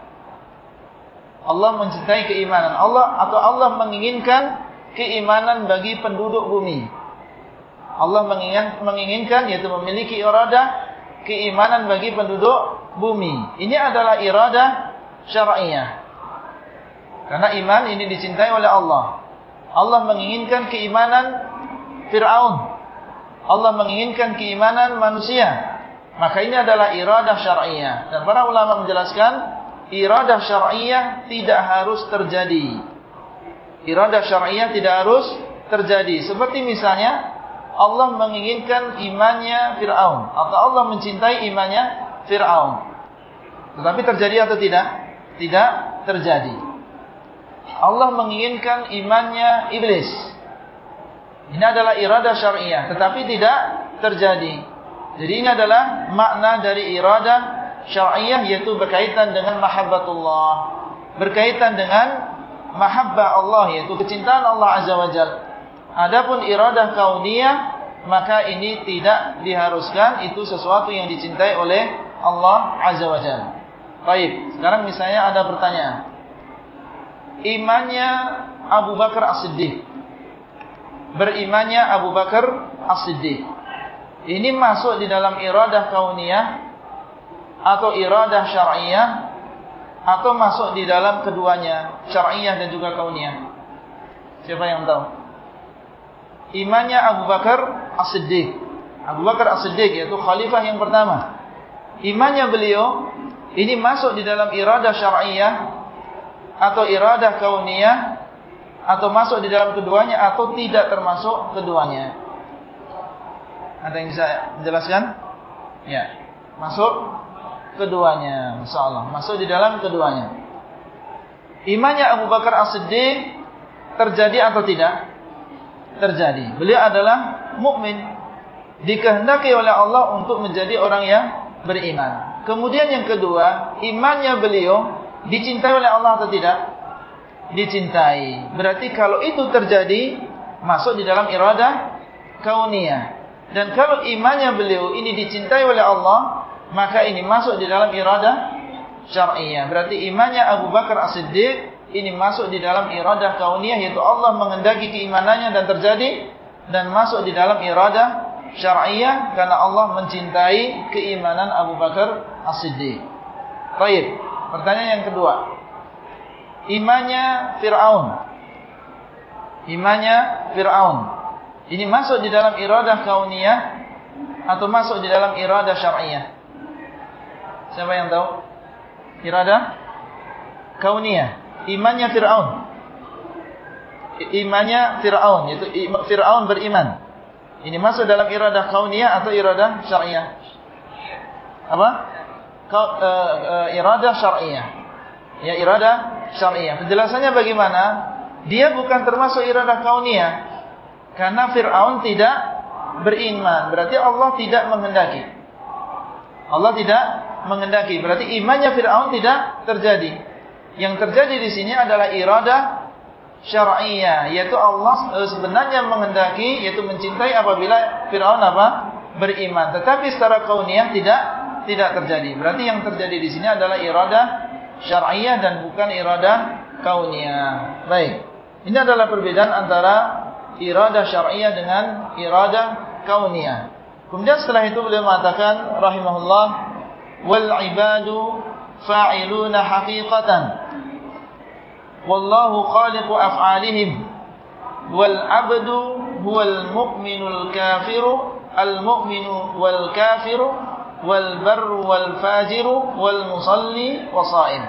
Allah mencintai keimanan. Allah atau Allah menginginkan keimanan bagi penduduk bumi. Allah menginginkan yaitu memiliki irada keimanan bagi penduduk bumi. Ini adalah iradah syar'iyah. Karena iman ini dicintai oleh Allah. Allah menginginkan keimanan Fir'aun. Allah menginginkan keimanan manusia. Maka ini adalah iradah syar'iyah. Dan para ulama menjelaskan, iradah syar'iyah tidak harus terjadi. Iradah syar'iyah tidak harus terjadi. Seperti misalnya, Allah menginginkan imannya Fir'aun. Atau Allah mencintai imannya Fir'aun. Tetapi terjadi atau tidak? Tidak terjadi. Allah menginginkan imannya Iblis. Ini adalah iradah syariah. Tetapi tidak terjadi. Jadi ini adalah makna dari iradah syariah. Yaitu berkaitan dengan mahabbatullah. Berkaitan dengan mahabbah Allah. Yaitu kecintaan Allah Azza wa Jalla. Adapun iradah kauniyah maka ini tidak diharuskan itu sesuatu yang dicintai oleh Allah Azza wa Jalla. Baik, sekarang misalnya ada pertanyaan. Imannya Abu Bakar As-Siddiq. Berimannya Abu Bakar As-Siddiq. Ini masuk di dalam iradah kauniyah atau iradah syar'iyah atau masuk di dalam keduanya, syar'iyah dan juga kauniyah. Siapa yang tahu? imannya Abu Bakar As-Siddiq. Abu Bakar As-Siddiq yaitu khalifah yang pertama. Imannya beliau ini masuk di dalam iradah syar'iyah atau iradah kauniyah atau masuk di dalam keduanya atau tidak termasuk keduanya. Ada yang bisa menjelaskan? Ya. Masuk keduanya, insyaallah. Masuk di dalam keduanya. Imannya Abu Bakar As-Siddiq terjadi atau tidak? terjadi. Beliau adalah mukmin, dikehendaki oleh Allah untuk menjadi orang yang beriman. Kemudian yang kedua, imannya beliau dicintai oleh Allah atau tidak? Dicintai. Berarti kalau itu terjadi, masuk di dalam iradah kauniyah. Dan kalau imannya beliau ini dicintai oleh Allah, maka ini masuk di dalam iradah syar'iyah. Berarti imannya Abu Bakar As-Siddiq ini masuk di dalam iradah kauniyah yaitu Allah mengendaki keimanannya dan terjadi dan masuk di dalam iradah syar'iyah karena Allah mencintai keimanan Abu Bakar As-Siddiq. Baik. Pertanyaan yang kedua. Imannya Firaun. Imannya Firaun. Ini masuk di dalam iradah kauniyah atau masuk di dalam iradah syar'iyah? Siapa yang tahu? Iradah kauniyah imannya Fir'aun. Imannya Fir'aun. Yaitu Fir'aun beriman. Ini masuk dalam iradah kauniyah atau iradah syariah? Apa? Ka, uh, uh, iradah syariah. Ya, iradah syariah. Penjelasannya bagaimana? Dia bukan termasuk iradah kauniyah. Karena Fir'aun tidak beriman. Berarti Allah tidak menghendaki. Allah tidak menghendaki. Berarti imannya Fir'aun tidak terjadi. Yang terjadi di sini adalah iradah syar'iyah, yaitu Allah eh, sebenarnya menghendaki yaitu mencintai apabila Firaun apa? beriman. Tetapi secara kauniyah tidak tidak terjadi. Berarti yang terjadi di sini adalah iradah syar'iyah dan bukan iradah kauniyah. Baik. Ini adalah perbedaan antara iradah syar'iyah dengan iradah kauniyah. Kemudian setelah itu beliau mengatakan rahimahullah wal ibadu fa'iluna haqiqatan mu'minul kafiru al mu'minu wal kafiru wal barru wal fajiru wal musalli wasa'im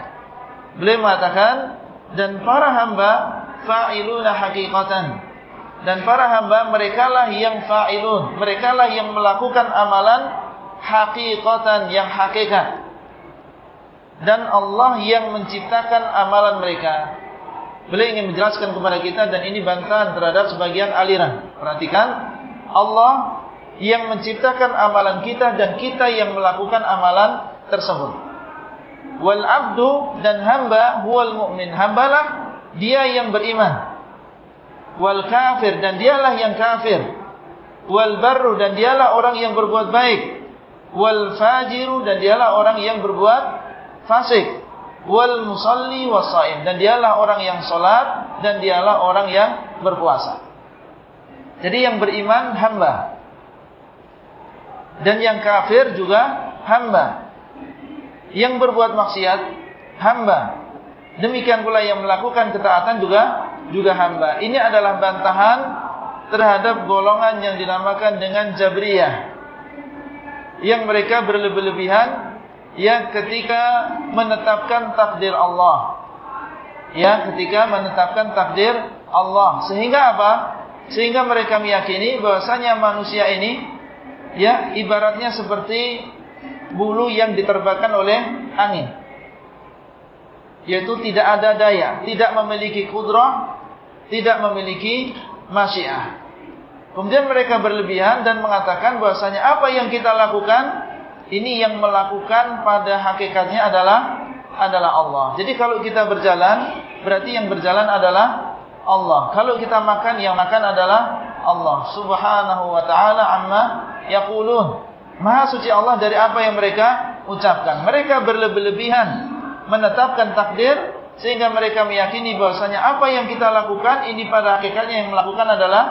beliau mengatakan dan para hamba fa'iluna haqiqatan. Dan para hamba merekalah yang fa'ilun. Merekalah yang melakukan amalan haqiqatan yang hakikat. Dan Allah yang menciptakan amalan mereka. Beliau ingin menjelaskan kepada kita dan ini bantahan terhadap sebagian aliran. Perhatikan, Allah yang menciptakan amalan kita dan kita yang melakukan amalan tersebut. Wal abdu dan hamba huwal mu'min. Hambalah dia yang beriman. Wal kafir dan dialah yang kafir. Wal barru dan dialah orang yang berbuat baik. Wal fajiru dan dialah orang yang berbuat fasik wal musalli wasaim dan dialah orang yang salat dan dialah orang yang berpuasa. Jadi yang beriman hamba. Dan yang kafir juga hamba. Yang berbuat maksiat hamba. Demikian pula yang melakukan ketaatan juga juga hamba. Ini adalah bantahan terhadap golongan yang dinamakan dengan Jabriyah. Yang mereka berlebih-lebihan yang ketika menetapkan takdir Allah. Ya, ketika menetapkan takdir Allah. Sehingga apa? Sehingga mereka meyakini bahwasanya manusia ini ya ibaratnya seperti bulu yang diterbangkan oleh angin. Yaitu tidak ada daya, tidak memiliki kudrah, tidak memiliki masyiah. Kemudian mereka berlebihan dan mengatakan bahwasanya apa yang kita lakukan ini yang melakukan pada hakikatnya adalah adalah Allah. Jadi kalau kita berjalan berarti yang berjalan adalah Allah. Kalau kita makan yang makan adalah Allah Subhanahu wa taala amma yaqulun. Maha suci Allah dari apa yang mereka ucapkan. Mereka berlebih-lebihan menetapkan takdir sehingga mereka meyakini bahwasanya apa yang kita lakukan ini pada hakikatnya yang melakukan adalah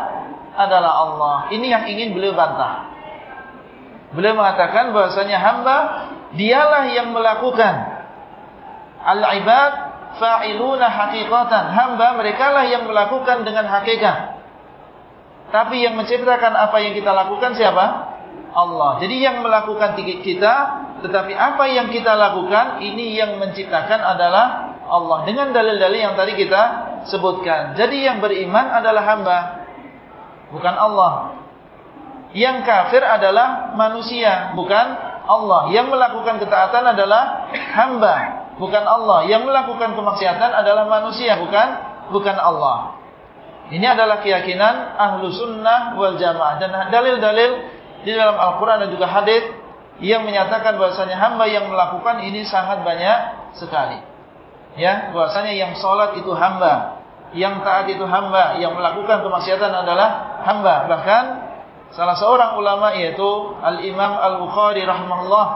adalah Allah. Ini yang ingin beliau bantah. Beliau mengatakan bahwasanya hamba dialah yang melakukan al-ibad fa'iluna haqiqatan. Hamba merekalah yang melakukan dengan hakikat. Tapi yang menciptakan apa yang kita lakukan siapa? Allah. Jadi yang melakukan kita, tetapi apa yang kita lakukan, ini yang menciptakan adalah Allah. Dengan dalil-dalil yang tadi kita sebutkan. Jadi yang beriman adalah hamba. Bukan Allah. Yang kafir adalah manusia. Bukan Allah. Yang melakukan ketaatan adalah hamba. Bukan Allah. Yang melakukan kemaksiatan adalah manusia. Bukan bukan Allah. Ini adalah keyakinan ahlu sunnah wal jamaah. Dan dalil-dalil di dalam Al-Quran dan juga hadis yang menyatakan bahasanya hamba yang melakukan ini sangat banyak sekali. Ya, bahasanya yang sholat itu hamba, yang taat itu hamba, yang melakukan kemaksiatan adalah hamba. Bahkan salah seorang ulama yaitu Al-Imam Al-Bukhari rahimahullah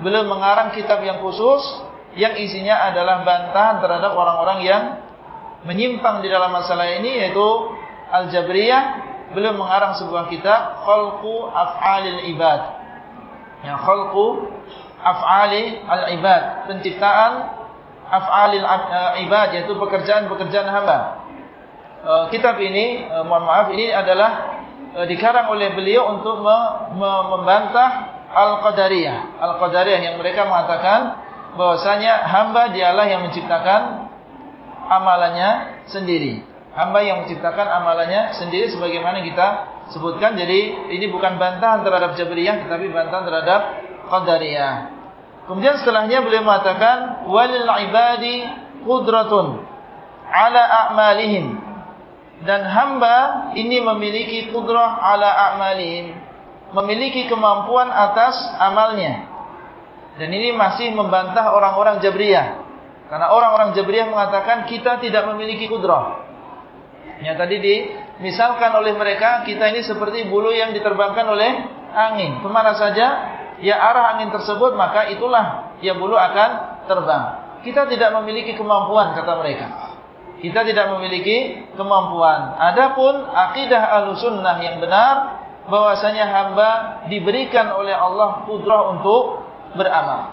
beliau mengarang kitab yang khusus yang isinya adalah bantahan terhadap orang-orang yang menyimpang di dalam masalah ini yaitu Al-Jabriyah beliau mengarang sebuah kitab Khalqu Af'alil Ibad. Ya, Khalqu Af'ali Al-Ibad, penciptaan Af'alil eh, Ibad yaitu pekerjaan-pekerjaan hamba. Uh, kitab ini, uh, mohon maaf, ini adalah dikarang oleh beliau untuk me me membantah Al-Qadariyah. Al-Qadariyah yang mereka mengatakan bahwasanya hamba dialah yang menciptakan amalannya sendiri hamba yang menciptakan amalannya sendiri sebagaimana kita sebutkan. Jadi ini bukan bantahan terhadap Jabriyah tetapi bantahan terhadap Qadariyah. Kemudian setelahnya beliau mengatakan walil ibadi qudratun ala a'malihim. Dan hamba ini memiliki kudrah ala a'malihim, memiliki kemampuan atas amalnya. Dan ini masih membantah orang-orang Jabriyah. Karena orang-orang Jabriyah mengatakan kita tidak memiliki kudrah. Yang tadi dimisalkan oleh mereka, kita ini seperti bulu yang diterbangkan oleh angin. Kemana saja, ya arah angin tersebut, maka itulah ya bulu akan terbang. Kita tidak memiliki kemampuan, kata mereka. Kita tidak memiliki kemampuan. Adapun akidah al-sunnah yang benar, bahwasanya hamba diberikan oleh Allah kudrah untuk beramal.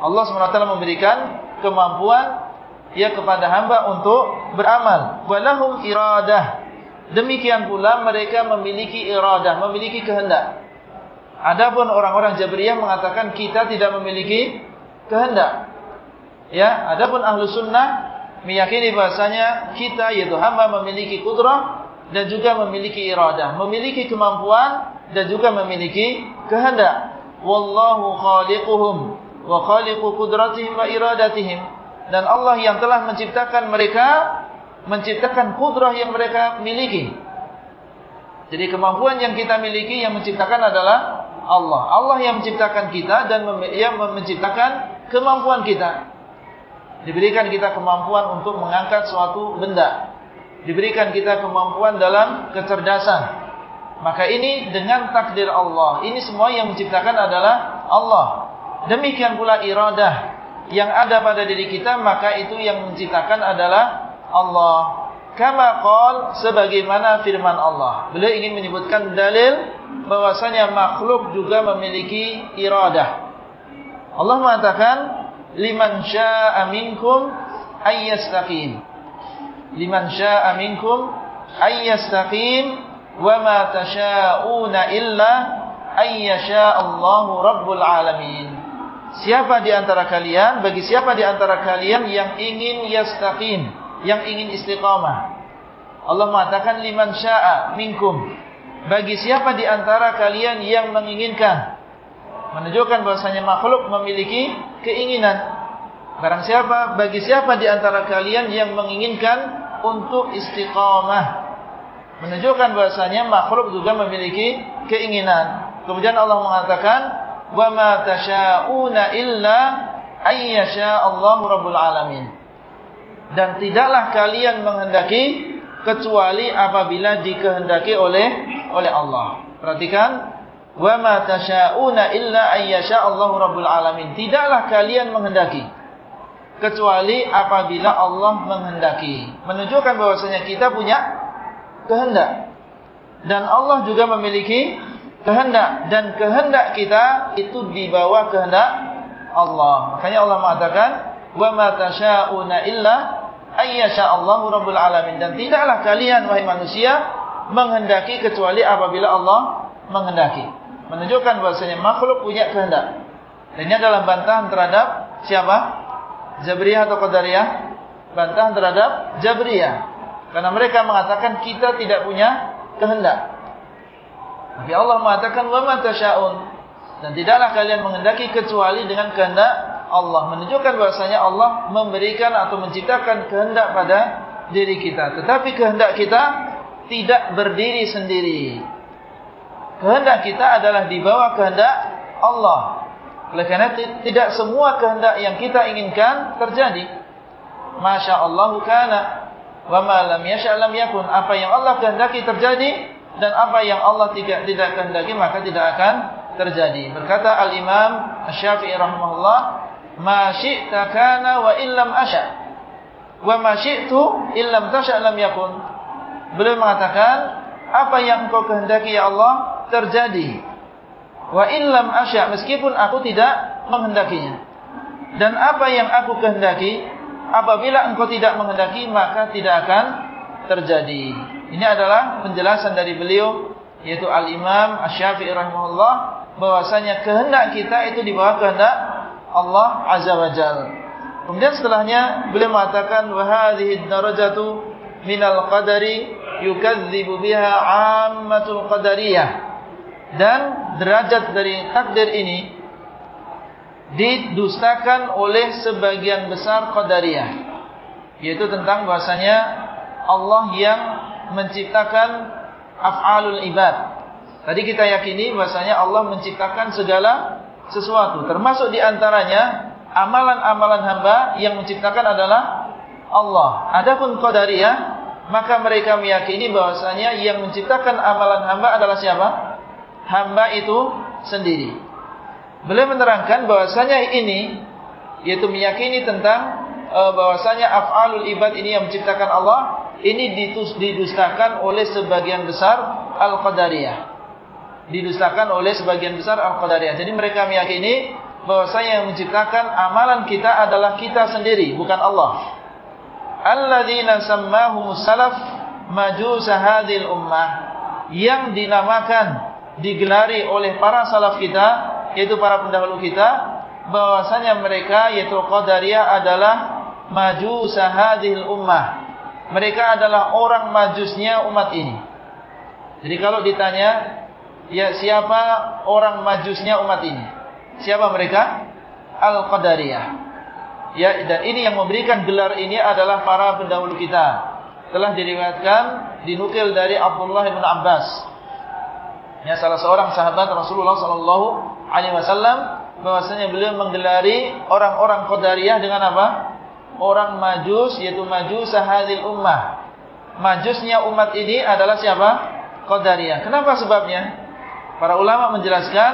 Allah SWT memberikan kemampuan ya kepada hamba untuk beramal. Walahum iradah. Demikian pula mereka memiliki iradah, memiliki kehendak. Adapun orang-orang Jabriyah mengatakan kita tidak memiliki kehendak. Ya, adapun ahlu sunnah meyakini bahasanya kita yaitu hamba memiliki kudrah dan juga memiliki iradah, memiliki kemampuan dan juga memiliki kehendak. Wallahu khaliquhum wa khaliqu qudratihim wa iradatihim dan Allah yang telah menciptakan mereka menciptakan kudrah yang mereka miliki. Jadi kemampuan yang kita miliki yang menciptakan adalah Allah. Allah yang menciptakan kita dan yang menciptakan kemampuan kita. Diberikan kita kemampuan untuk mengangkat suatu benda. Diberikan kita kemampuan dalam kecerdasan. Maka ini dengan takdir Allah. Ini semua yang menciptakan adalah Allah. Demikian pula iradah yang ada pada diri kita maka itu yang menciptakan adalah Allah. Kama qol sebagaimana firman Allah. Beliau ingin menyebutkan dalil bahwasanya makhluk juga memiliki iradah. Allah mengatakan liman syaa'a minkum ayyastaqim. Liman syaa'a minkum ayyastaqim wa ma tasyaa'una illa ayyasha'allahu rabbul alamin. Siapa di antara kalian bagi siapa di antara kalian yang ingin yastaqim, yang ingin istiqamah. Allah mengatakan liman syaa'a minkum. Bagi siapa di antara kalian yang menginginkan menunjukkan bahasanya makhluk memiliki keinginan. Barang siapa, bagi siapa di antara kalian yang menginginkan untuk istiqamah. Menunjukkan bahasanya makhluk juga memiliki keinginan. Kemudian Allah mengatakan, "Wa ma tasyauna illa ayyasha Allahu rabbul alamin. Dan tidaklah kalian menghendaki kecuali apabila dikehendaki oleh oleh Allah. Perhatikan, wa ma tasyauna illa ayyasha Allahu rabbul alamin. Tidaklah kalian menghendaki kecuali apabila Allah menghendaki. Menunjukkan bahwasanya kita punya kehendak. Dan Allah juga memiliki kehendak dan kehendak kita itu di bawah kehendak Allah. Makanya Allah mengatakan wa ma tasyauna illa ayyasha Allahu rabbul alamin. Dan tidaklah kalian wahai manusia menghendaki kecuali apabila Allah menghendaki menunjukkan bahasanya makhluk punya kehendak. Dan ini adalah bantahan terhadap siapa? Jabriyah atau Qadariyah? Bantahan terhadap Jabriyah. Karena mereka mengatakan kita tidak punya kehendak. Tapi Allah mengatakan ma tasyaun dan tidaklah kalian menghendaki kecuali dengan kehendak Allah. Menunjukkan bahasanya Allah memberikan atau menciptakan kehendak pada diri kita. Tetapi kehendak kita tidak berdiri sendiri kehendak kita adalah di bawah kehendak Allah. Oleh karena tidak semua kehendak yang kita inginkan terjadi. Masya Allah kana wa ma lam yasha lam yakun. Apa yang Allah kehendaki terjadi dan apa yang Allah tidak tidak kehendaki maka tidak akan terjadi. Berkata Al Imam Asy-Syafi'i rahimahullah, "Ma syi'ta kana wa illam asha." Wa ma syi'tu illam tasha lam yakun. Beliau mengatakan, apa yang engkau kehendaki ya Allah terjadi. Wa illam asya meskipun aku tidak menghendakinya. Dan apa yang aku kehendaki apabila engkau tidak menghendaki maka tidak akan terjadi. Ini adalah penjelasan dari beliau yaitu Al-Imam Asy-Syafi'i rahimahullah bahwasanya kehendak kita itu di bawah kehendak Allah Azza wa Jalla. Kemudian setelahnya beliau mengatakan hadhihi darajatu minal qadari yukadzibu biha 'ammatul qadariyah dan derajat dari takdir ini didustakan oleh sebagian besar qadariyah. Yaitu tentang bahasanya Allah yang menciptakan af'alul ibad. Tadi kita yakini bahasanya Allah menciptakan segala sesuatu. Termasuk diantaranya amalan-amalan hamba yang menciptakan adalah Allah. Adapun qadariyah maka mereka meyakini bahasanya yang menciptakan amalan hamba adalah siapa hamba itu sendiri. Beliau menerangkan bahwasanya ini yaitu meyakini tentang e, bahwasanya af'alul ibad ini yang menciptakan Allah ini didustakan oleh sebagian besar al-qadariyah. Didustakan oleh sebagian besar al-qadariyah. Jadi mereka meyakini bahwasanya yang menciptakan amalan kita adalah kita sendiri, bukan Allah. Alladzina sammahumus salaf majusa hadhil ummah yang dinamakan digelari oleh para salaf kita yaitu para pendahulu kita bahwasanya mereka yaitu qadariyah adalah majus hadhil ummah. Mereka adalah orang majusnya umat ini. Jadi kalau ditanya ya siapa orang majusnya umat ini? Siapa mereka? Al qadariyah ya dan ini yang memberikan gelar ini adalah para pendahulu kita. Telah diriwayatkan dinukil dari Abdullah bin Abbas Ya salah seorang sahabat Rasulullah sallallahu alaihi wasallam bahwasanya beliau menggelari orang-orang Qadariyah dengan apa? Orang Majus yaitu Majus hadil ummah. Majusnya umat ini adalah siapa? Qadariyah. Kenapa sebabnya? Para ulama menjelaskan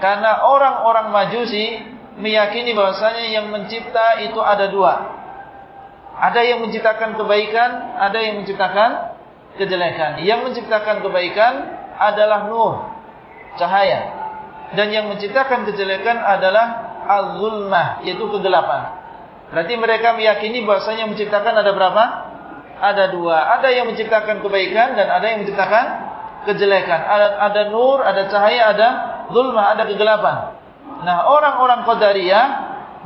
karena orang-orang Majusi meyakini bahwasanya yang mencipta itu ada dua. Ada yang menciptakan kebaikan, ada yang menciptakan kejelekan. Yang menciptakan kebaikan adalah nur, cahaya. Dan yang menciptakan kejelekan adalah al-zulmah, yaitu kegelapan. Berarti mereka meyakini bahasanya menciptakan ada berapa? Ada dua. Ada yang menciptakan kebaikan dan ada yang menciptakan kejelekan. Ada, ada nur, ada cahaya, ada zulmah, ada kegelapan. Nah, orang-orang Qadariyah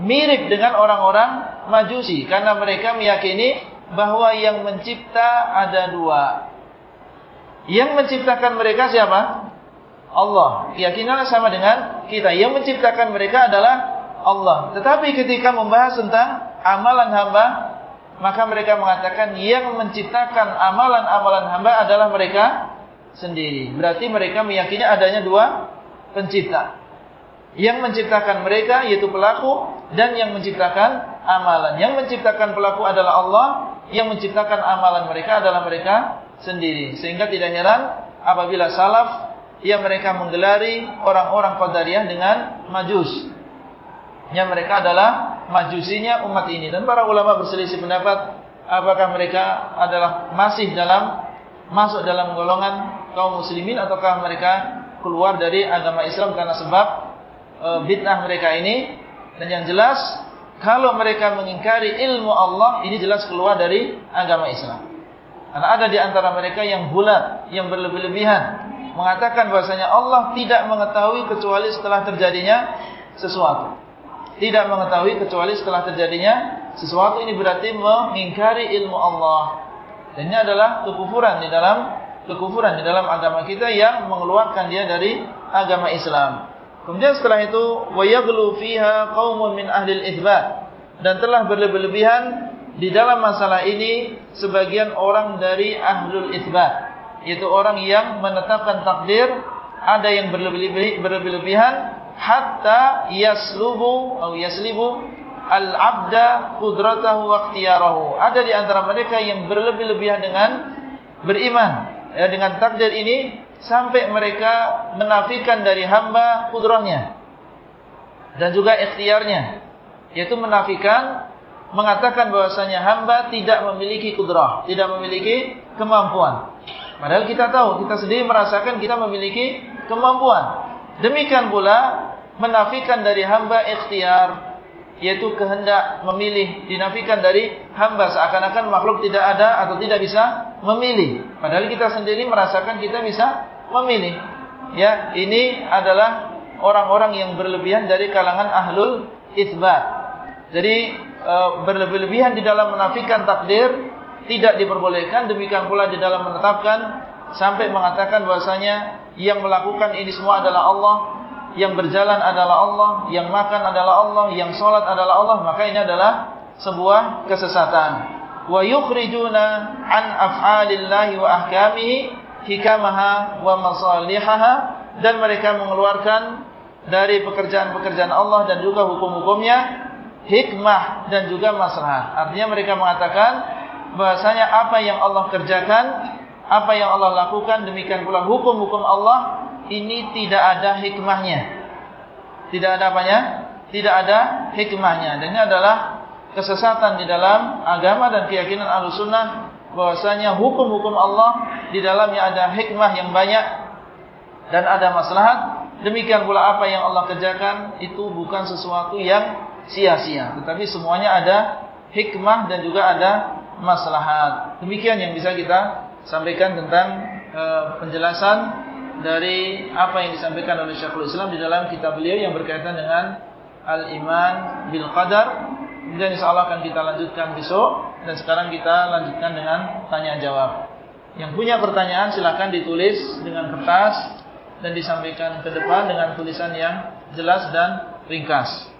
mirip dengan orang-orang Majusi. Karena mereka meyakini bahawa yang mencipta ada dua. Yang menciptakan mereka siapa? Allah. Keyakinannya sama dengan kita. Yang menciptakan mereka adalah Allah. Tetapi ketika membahas tentang amalan hamba, maka mereka mengatakan yang menciptakan amalan-amalan hamba adalah mereka sendiri. Berarti mereka meyakini adanya dua pencipta. Yang menciptakan mereka yaitu pelaku dan yang menciptakan amalan. Yang menciptakan pelaku adalah Allah, yang menciptakan amalan mereka adalah mereka sendiri. Sehingga tidak heran apabila salaf yang mereka menggelari orang-orang Qadariyah dengan majus. Yang mereka adalah majusinya umat ini. Dan para ulama berselisih pendapat apakah mereka adalah masih dalam masuk dalam golongan kaum muslimin ataukah mereka keluar dari agama Islam karena sebab e, bid'ah mereka ini. Dan yang jelas kalau mereka mengingkari ilmu Allah ini jelas keluar dari agama Islam. Karena ada di antara mereka yang bulat, yang berlebih-lebihan. Mengatakan bahasanya Allah tidak mengetahui kecuali setelah terjadinya sesuatu. Tidak mengetahui kecuali setelah terjadinya sesuatu ini berarti mengingkari ilmu Allah. Dan ini adalah kekufuran di dalam kekufuran di dalam agama kita yang mengeluarkan dia dari agama Islam. Kemudian setelah itu wayaglu fiha qaumun min ahli al-ithbat dan telah berlebih-lebihan di dalam masalah ini sebagian orang dari ahlul itsbat yaitu orang yang menetapkan takdir ada yang berlebih-lebihan hatta yaslubu atau yaslibu al-'abda qudratahu wa ikhtiyarahu. Ada di antara mereka yang berlebih-lebihan dengan beriman ya dengan takdir ini sampai mereka menafikan dari hamba kudrahnya dan juga ikhtiarnya yaitu menafikan mengatakan bahwasanya hamba tidak memiliki kudrah, tidak memiliki kemampuan. Padahal kita tahu, kita sendiri merasakan kita memiliki kemampuan. Demikian pula menafikan dari hamba ikhtiar, yaitu kehendak memilih, dinafikan dari hamba seakan-akan makhluk tidak ada atau tidak bisa memilih. Padahal kita sendiri merasakan kita bisa memilih. Ya, ini adalah orang-orang yang berlebihan dari kalangan ahlul itsbat. Jadi E, berlebih-lebihan di dalam menafikan takdir tidak diperbolehkan. Demikian pula di dalam menetapkan sampai mengatakan bahasanya yang melakukan ini semua adalah Allah yang berjalan adalah Allah yang makan adalah Allah yang sholat adalah Allah maka ini adalah sebuah kesesatan. Wa yukhrijuna an af'alillahi wa ahkamihi hikamaha wa masalihaha dan mereka mengeluarkan dari pekerjaan-pekerjaan Allah dan juga hukum-hukumnya hikmah dan juga maslahat. Artinya mereka mengatakan bahasanya apa yang Allah kerjakan, apa yang Allah lakukan, demikian pula hukum-hukum Allah ini tidak ada hikmahnya. Tidak ada apanya? Tidak ada hikmahnya. Dan ini adalah kesesatan di dalam agama dan keyakinan Ahlussunnah bahwasanya hukum-hukum Allah di dalamnya ada hikmah yang banyak dan ada maslahat. Demikian pula apa yang Allah kerjakan itu bukan sesuatu yang sia-sia. Tetapi semuanya ada hikmah dan juga ada maslahat. Demikian yang bisa kita sampaikan tentang e, penjelasan dari apa yang disampaikan oleh Syekhul Islam di dalam kitab beliau yang berkaitan dengan Al-Iman Bil Qadar. Kemudian insyaAllah akan kita lanjutkan besok. Dan sekarang kita lanjutkan dengan tanya jawab. Yang punya pertanyaan silakan ditulis dengan kertas dan disampaikan ke depan dengan tulisan yang jelas dan ringkas.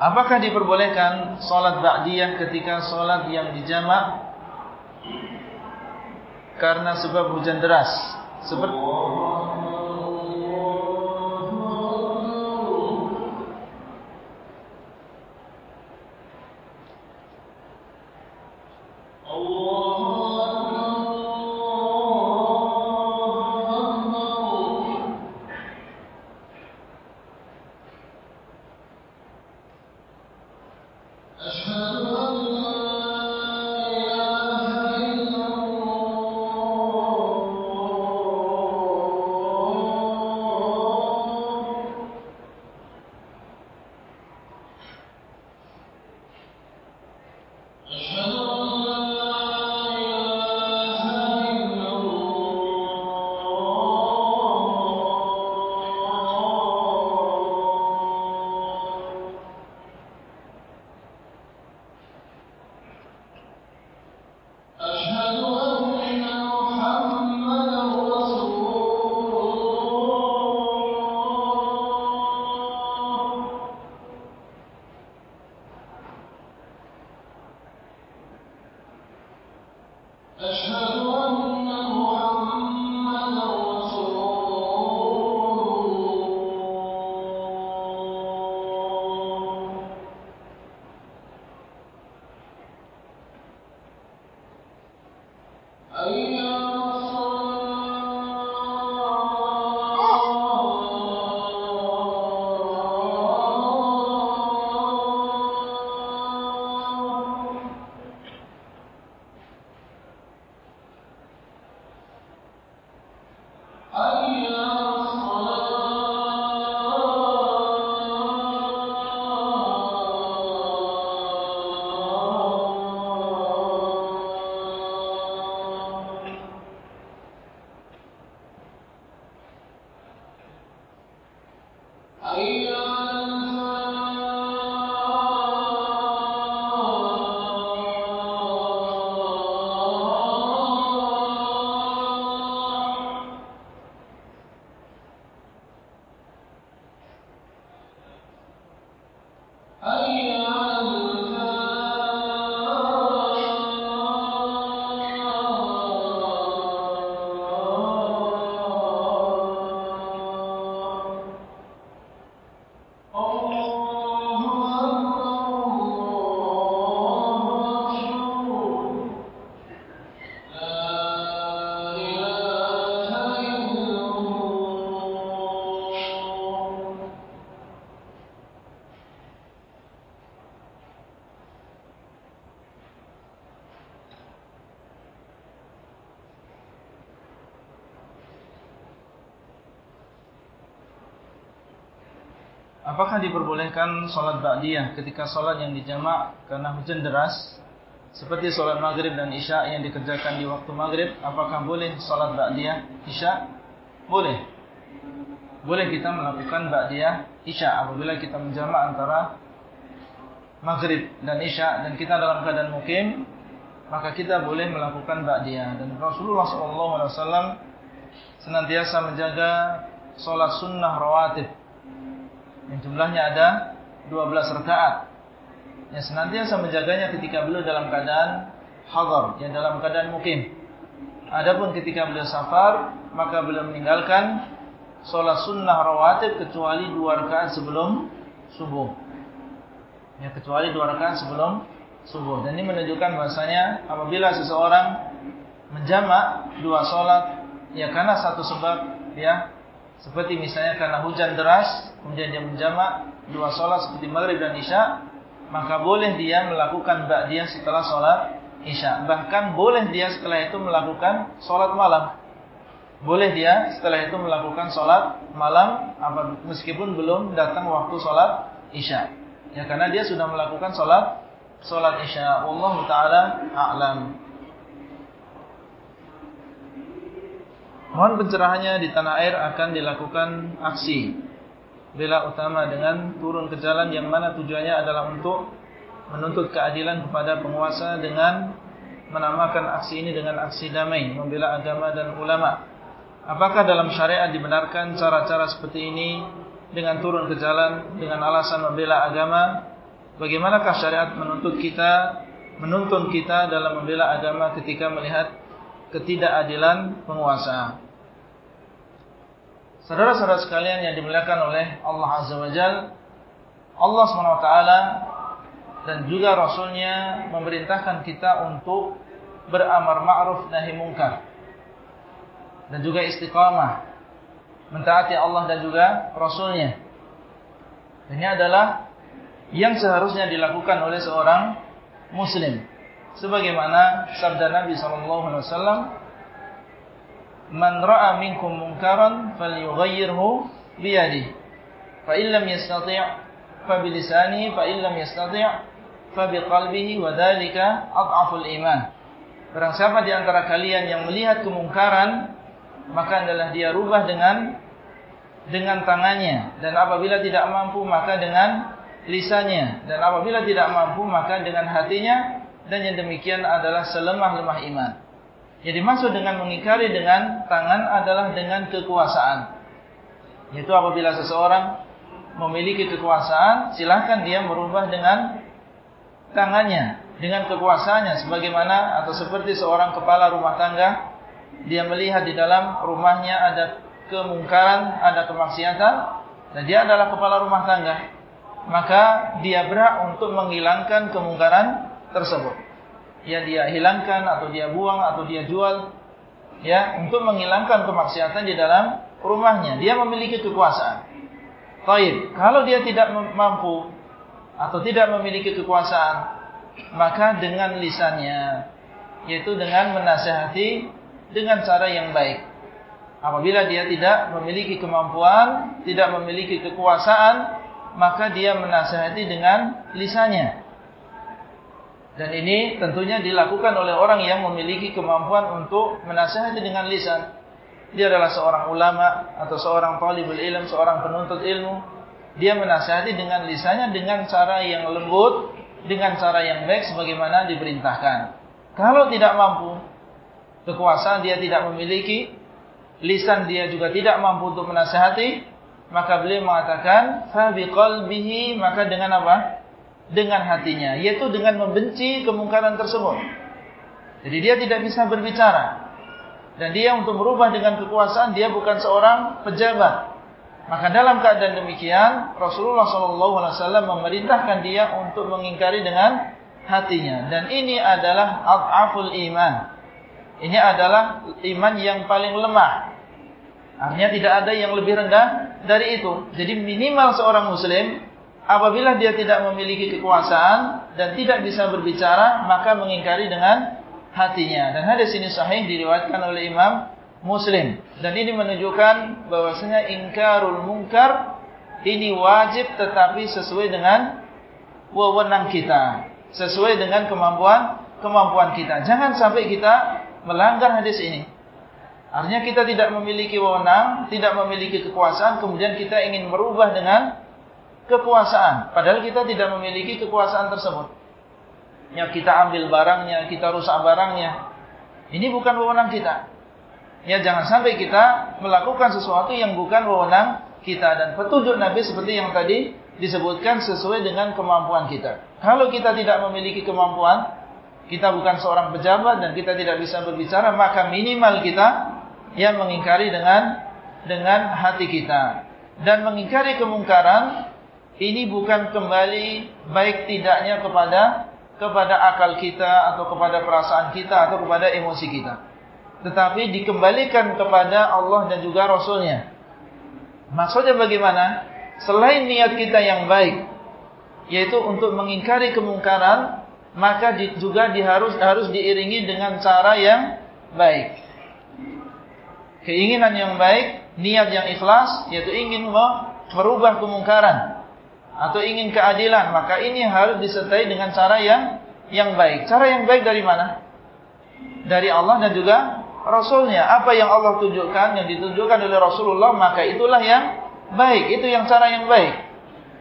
Apakah diperbolehkan solat ba'diyah ketika solat yang dijamak karena sebab hujan deras? Seperti Apakah diperbolehkan solat ba'diyah ketika solat yang dijamak karena hujan deras? Seperti solat maghrib dan isya yang dikerjakan di waktu maghrib apakah boleh solat ba'diyah isya? Boleh. Boleh kita melakukan ba'diyah isya apabila kita menjamak antara maghrib dan isya dan kita dalam keadaan mukim maka kita boleh melakukan ba'diyah. Dan Rasulullah SAW senantiasa menjaga solat sunnah rawatib yang jumlahnya ada 12 rakaat. Yang senantiasa menjaganya ketika beliau dalam keadaan hadar yang dalam keadaan mukim. Adapun ketika beliau safar maka beliau meninggalkan solat sunnah rawatib kecuali dua rakaat sebelum subuh. Ya kecuali dua rakaat sebelum subuh. Dan ini menunjukkan bahasanya apabila seseorang menjamak dua solat ya karena satu sebab ya seperti misalnya karena hujan deras, kemudian dia menjamak dua solat seperti maghrib dan isya, maka boleh dia melakukan ba'diyah setelah solat isya. Bahkan boleh dia setelah itu melakukan solat malam. Boleh dia setelah itu melakukan solat malam, meskipun belum datang waktu solat isya. Ya, karena dia sudah melakukan solat solat isya. Allah Taala a'lam. Mohon pencerahannya di tanah air akan dilakukan aksi bela utama dengan turun ke jalan yang mana tujuannya adalah untuk menuntut keadilan kepada penguasa dengan menamakan aksi ini dengan aksi damai, membela agama dan ulama. Apakah dalam syariat dibenarkan cara-cara seperti ini dengan turun ke jalan dengan alasan membela agama? Bagaimanakah syariat menuntut kita, menuntun kita dalam membela agama ketika melihat ketidakadilan penguasa. Saudara-saudara sekalian yang dimuliakan oleh Allah Azza wa Jal, Allah SWT dan juga Rasulnya memerintahkan kita untuk beramar ma'ruf nahi mungkar. Dan juga istiqamah. Mentaati Allah dan juga Rasulnya. Ini adalah yang seharusnya dilakukan oleh seorang Muslim sebagaimana sabda Nabi sallallahu alaihi wasallam man ra'a minkum munkaran falyughayyirhu bi yadihi fa in lam yastati' fa bi lisanihi fa in lam yastati' fa bi qalbihi wa dhalika adhaful iman. Barang siapa di antara kalian yang melihat kemungkaran maka adalah dia rubah dengan dengan tangannya. Dan apabila tidak mampu maka dengan lisannya. Dan apabila tidak mampu maka dengan hatinya dan yang demikian adalah selemah-lemah iman. Yang dimaksud dengan mengingkari dengan tangan adalah dengan kekuasaan. Yaitu apabila seseorang memiliki kekuasaan, silakan dia merubah dengan tangannya. dengan kekuasaannya sebagaimana atau seperti seorang kepala rumah tangga dia melihat di dalam rumahnya ada kemungkaran, ada kemaksiatan dan dia adalah kepala rumah tangga maka dia berhak untuk menghilangkan kemungkaran tersebut. Ya dia hilangkan atau dia buang atau dia jual ya untuk menghilangkan kemaksiatan di dalam rumahnya. Dia memiliki kekuasaan. Baik kalau dia tidak mampu atau tidak memiliki kekuasaan maka dengan lisannya yaitu dengan menasihati dengan cara yang baik. Apabila dia tidak memiliki kemampuan tidak memiliki kekuasaan maka dia menasihati dengan lisannya dan ini tentunya dilakukan oleh orang yang memiliki kemampuan untuk menasihati dengan lisan dia adalah seorang ulama atau seorang talibul ilm seorang penuntut ilmu dia menasihati dengan lisannya dengan cara yang lembut dengan cara yang baik sebagaimana diperintahkan. Kalau tidak mampu, kekuasaan dia tidak memiliki, lisan dia juga tidak mampu untuk menasihati, maka beliau mengatakan, bihi maka dengan apa? Dengan hatinya, yaitu dengan membenci kemungkaran tersebut. Jadi dia tidak bisa berbicara. Dan dia untuk merubah dengan kekuasaan, dia bukan seorang pejabat. Maka dalam keadaan demikian Rasulullah SAW memerintahkan dia untuk mengingkari dengan hatinya. Dan ini adalah al-aful iman. Ini adalah iman yang paling lemah. Artinya tidak ada yang lebih rendah dari itu. Jadi minimal seorang muslim apabila dia tidak memiliki kekuasaan dan tidak bisa berbicara maka mengingkari dengan hatinya. Dan hadis ini sahih diriwayatkan oleh Imam Muslim dan ini menunjukkan bahwasanya ingkarul munkar ini wajib tetapi sesuai dengan wewenang kita, sesuai dengan kemampuan kemampuan kita. Jangan sampai kita melanggar hadis ini. Artinya kita tidak memiliki wewenang, tidak memiliki kekuasaan, kemudian kita ingin merubah dengan kekuasaan, padahal kita tidak memiliki kekuasaan tersebut. Ya kita ambil barangnya, kita rusak barangnya. Ini bukan wewenang kita. Ya jangan sampai kita melakukan sesuatu yang bukan wewenang kita dan petunjuk Nabi seperti yang tadi disebutkan sesuai dengan kemampuan kita. Kalau kita tidak memiliki kemampuan, kita bukan seorang pejabat dan kita tidak bisa berbicara, maka minimal kita yang mengingkari dengan dengan hati kita dan mengingkari kemungkaran ini bukan kembali baik tidaknya kepada kepada akal kita atau kepada perasaan kita atau kepada emosi kita tetapi dikembalikan kepada Allah dan juga Rasulnya. Maksudnya bagaimana? Selain niat kita yang baik, yaitu untuk mengingkari kemungkaran, maka juga diharus harus diiringi dengan cara yang baik. Keinginan yang baik, niat yang ikhlas, yaitu ingin merubah kemungkaran atau ingin keadilan, maka ini harus disertai dengan cara yang yang baik. Cara yang baik dari mana? Dari Allah dan juga Rasulnya. Apa yang Allah tunjukkan, yang ditunjukkan oleh Rasulullah, maka itulah yang baik. Itu yang cara yang baik.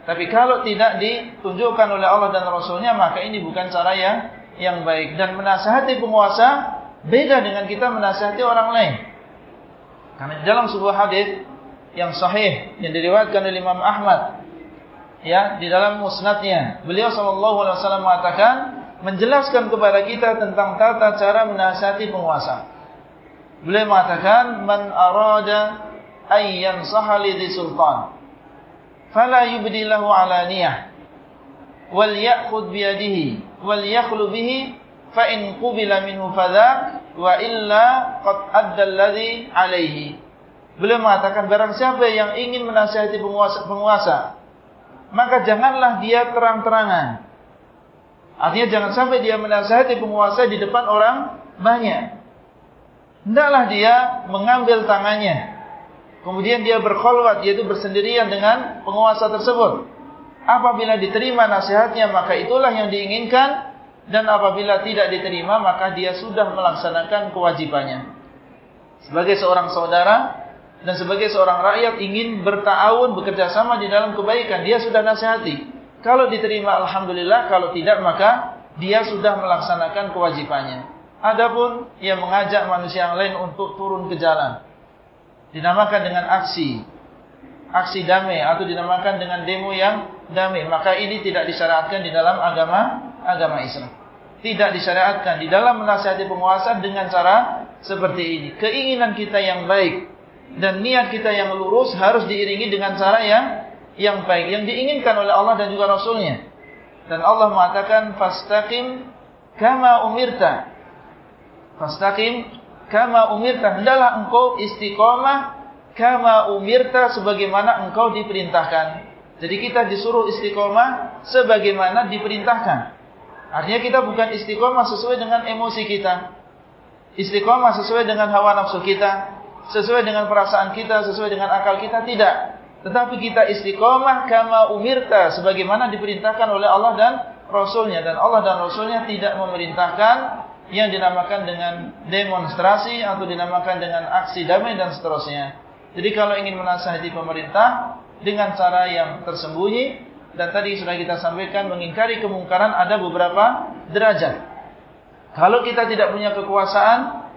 Tapi kalau tidak ditunjukkan oleh Allah dan Rasulnya, maka ini bukan cara yang yang baik. Dan menasihati penguasa, beda dengan kita menasihati orang lain. Karena dalam sebuah hadis yang sahih, yang diriwayatkan oleh Imam Ahmad, ya di dalam musnadnya, beliau SAW mengatakan, menjelaskan kepada kita tentang tata cara menasihati penguasa. Beliau mengatakan man arada ayyan sahali di sultan fala yubdi lahu alaniyah wal ya'khud bi yadihi wal yakhlu bihi fa in qubila minhu fadhak wa illa qad adda alladhi alayhi Beliau mengatakan barang siapa yang ingin menasihati penguasa, penguasa maka janganlah dia terang-terangan artinya jangan sampai dia menasihati penguasa di depan orang banyak Hendaklah dia mengambil tangannya. Kemudian dia berkhulwat, yaitu bersendirian dengan penguasa tersebut. Apabila diterima nasihatnya, maka itulah yang diinginkan. Dan apabila tidak diterima, maka dia sudah melaksanakan kewajibannya. Sebagai seorang saudara dan sebagai seorang rakyat ingin bertahun bekerjasama di dalam kebaikan. Dia sudah nasihati. Kalau diterima, Alhamdulillah. Kalau tidak, maka dia sudah melaksanakan kewajibannya. Adapun yang mengajak manusia yang lain untuk turun ke jalan dinamakan dengan aksi aksi damai atau dinamakan dengan demo yang damai maka ini tidak disyaratkan di dalam agama agama Islam tidak disyariatkan di dalam menasihati penguasa dengan cara seperti ini. Keinginan kita yang baik dan niat kita yang lurus harus diiringi dengan cara yang yang baik yang diinginkan oleh Allah dan juga Rasulnya. Dan Allah mengatakan fastaqim kama umirta. Fastaqim kama umirta. Hendaklah engkau istiqamah kama umirta sebagaimana engkau diperintahkan. Jadi kita disuruh istiqamah sebagaimana diperintahkan. Artinya kita bukan istiqomah sesuai dengan emosi kita. Istiqomah sesuai dengan hawa nafsu kita. Sesuai dengan perasaan kita, sesuai dengan akal kita, tidak. Tetapi kita istiqomah kama umirta. Sebagaimana diperintahkan oleh Allah dan Rasulnya. Dan Allah dan Rasulnya tidak memerintahkan yang dinamakan dengan demonstrasi atau dinamakan dengan aksi damai dan seterusnya. Jadi kalau ingin menasihati pemerintah dengan cara yang tersembunyi, dan tadi sudah kita sampaikan mengingkari kemungkaran ada beberapa derajat. Kalau kita tidak punya kekuasaan,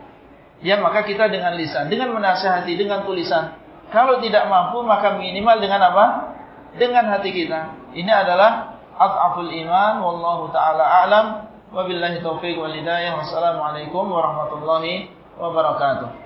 ya maka kita dengan lisan, dengan menasihati, dengan tulisan. Kalau tidak mampu, maka minimal dengan apa? Dengan hati kita. Ini adalah at'aful iman. Wallahu ta'ala a'lam. Wabillahi taufiq wal hidayah. Wassalamualaikum warahmatullahi wabarakatuh.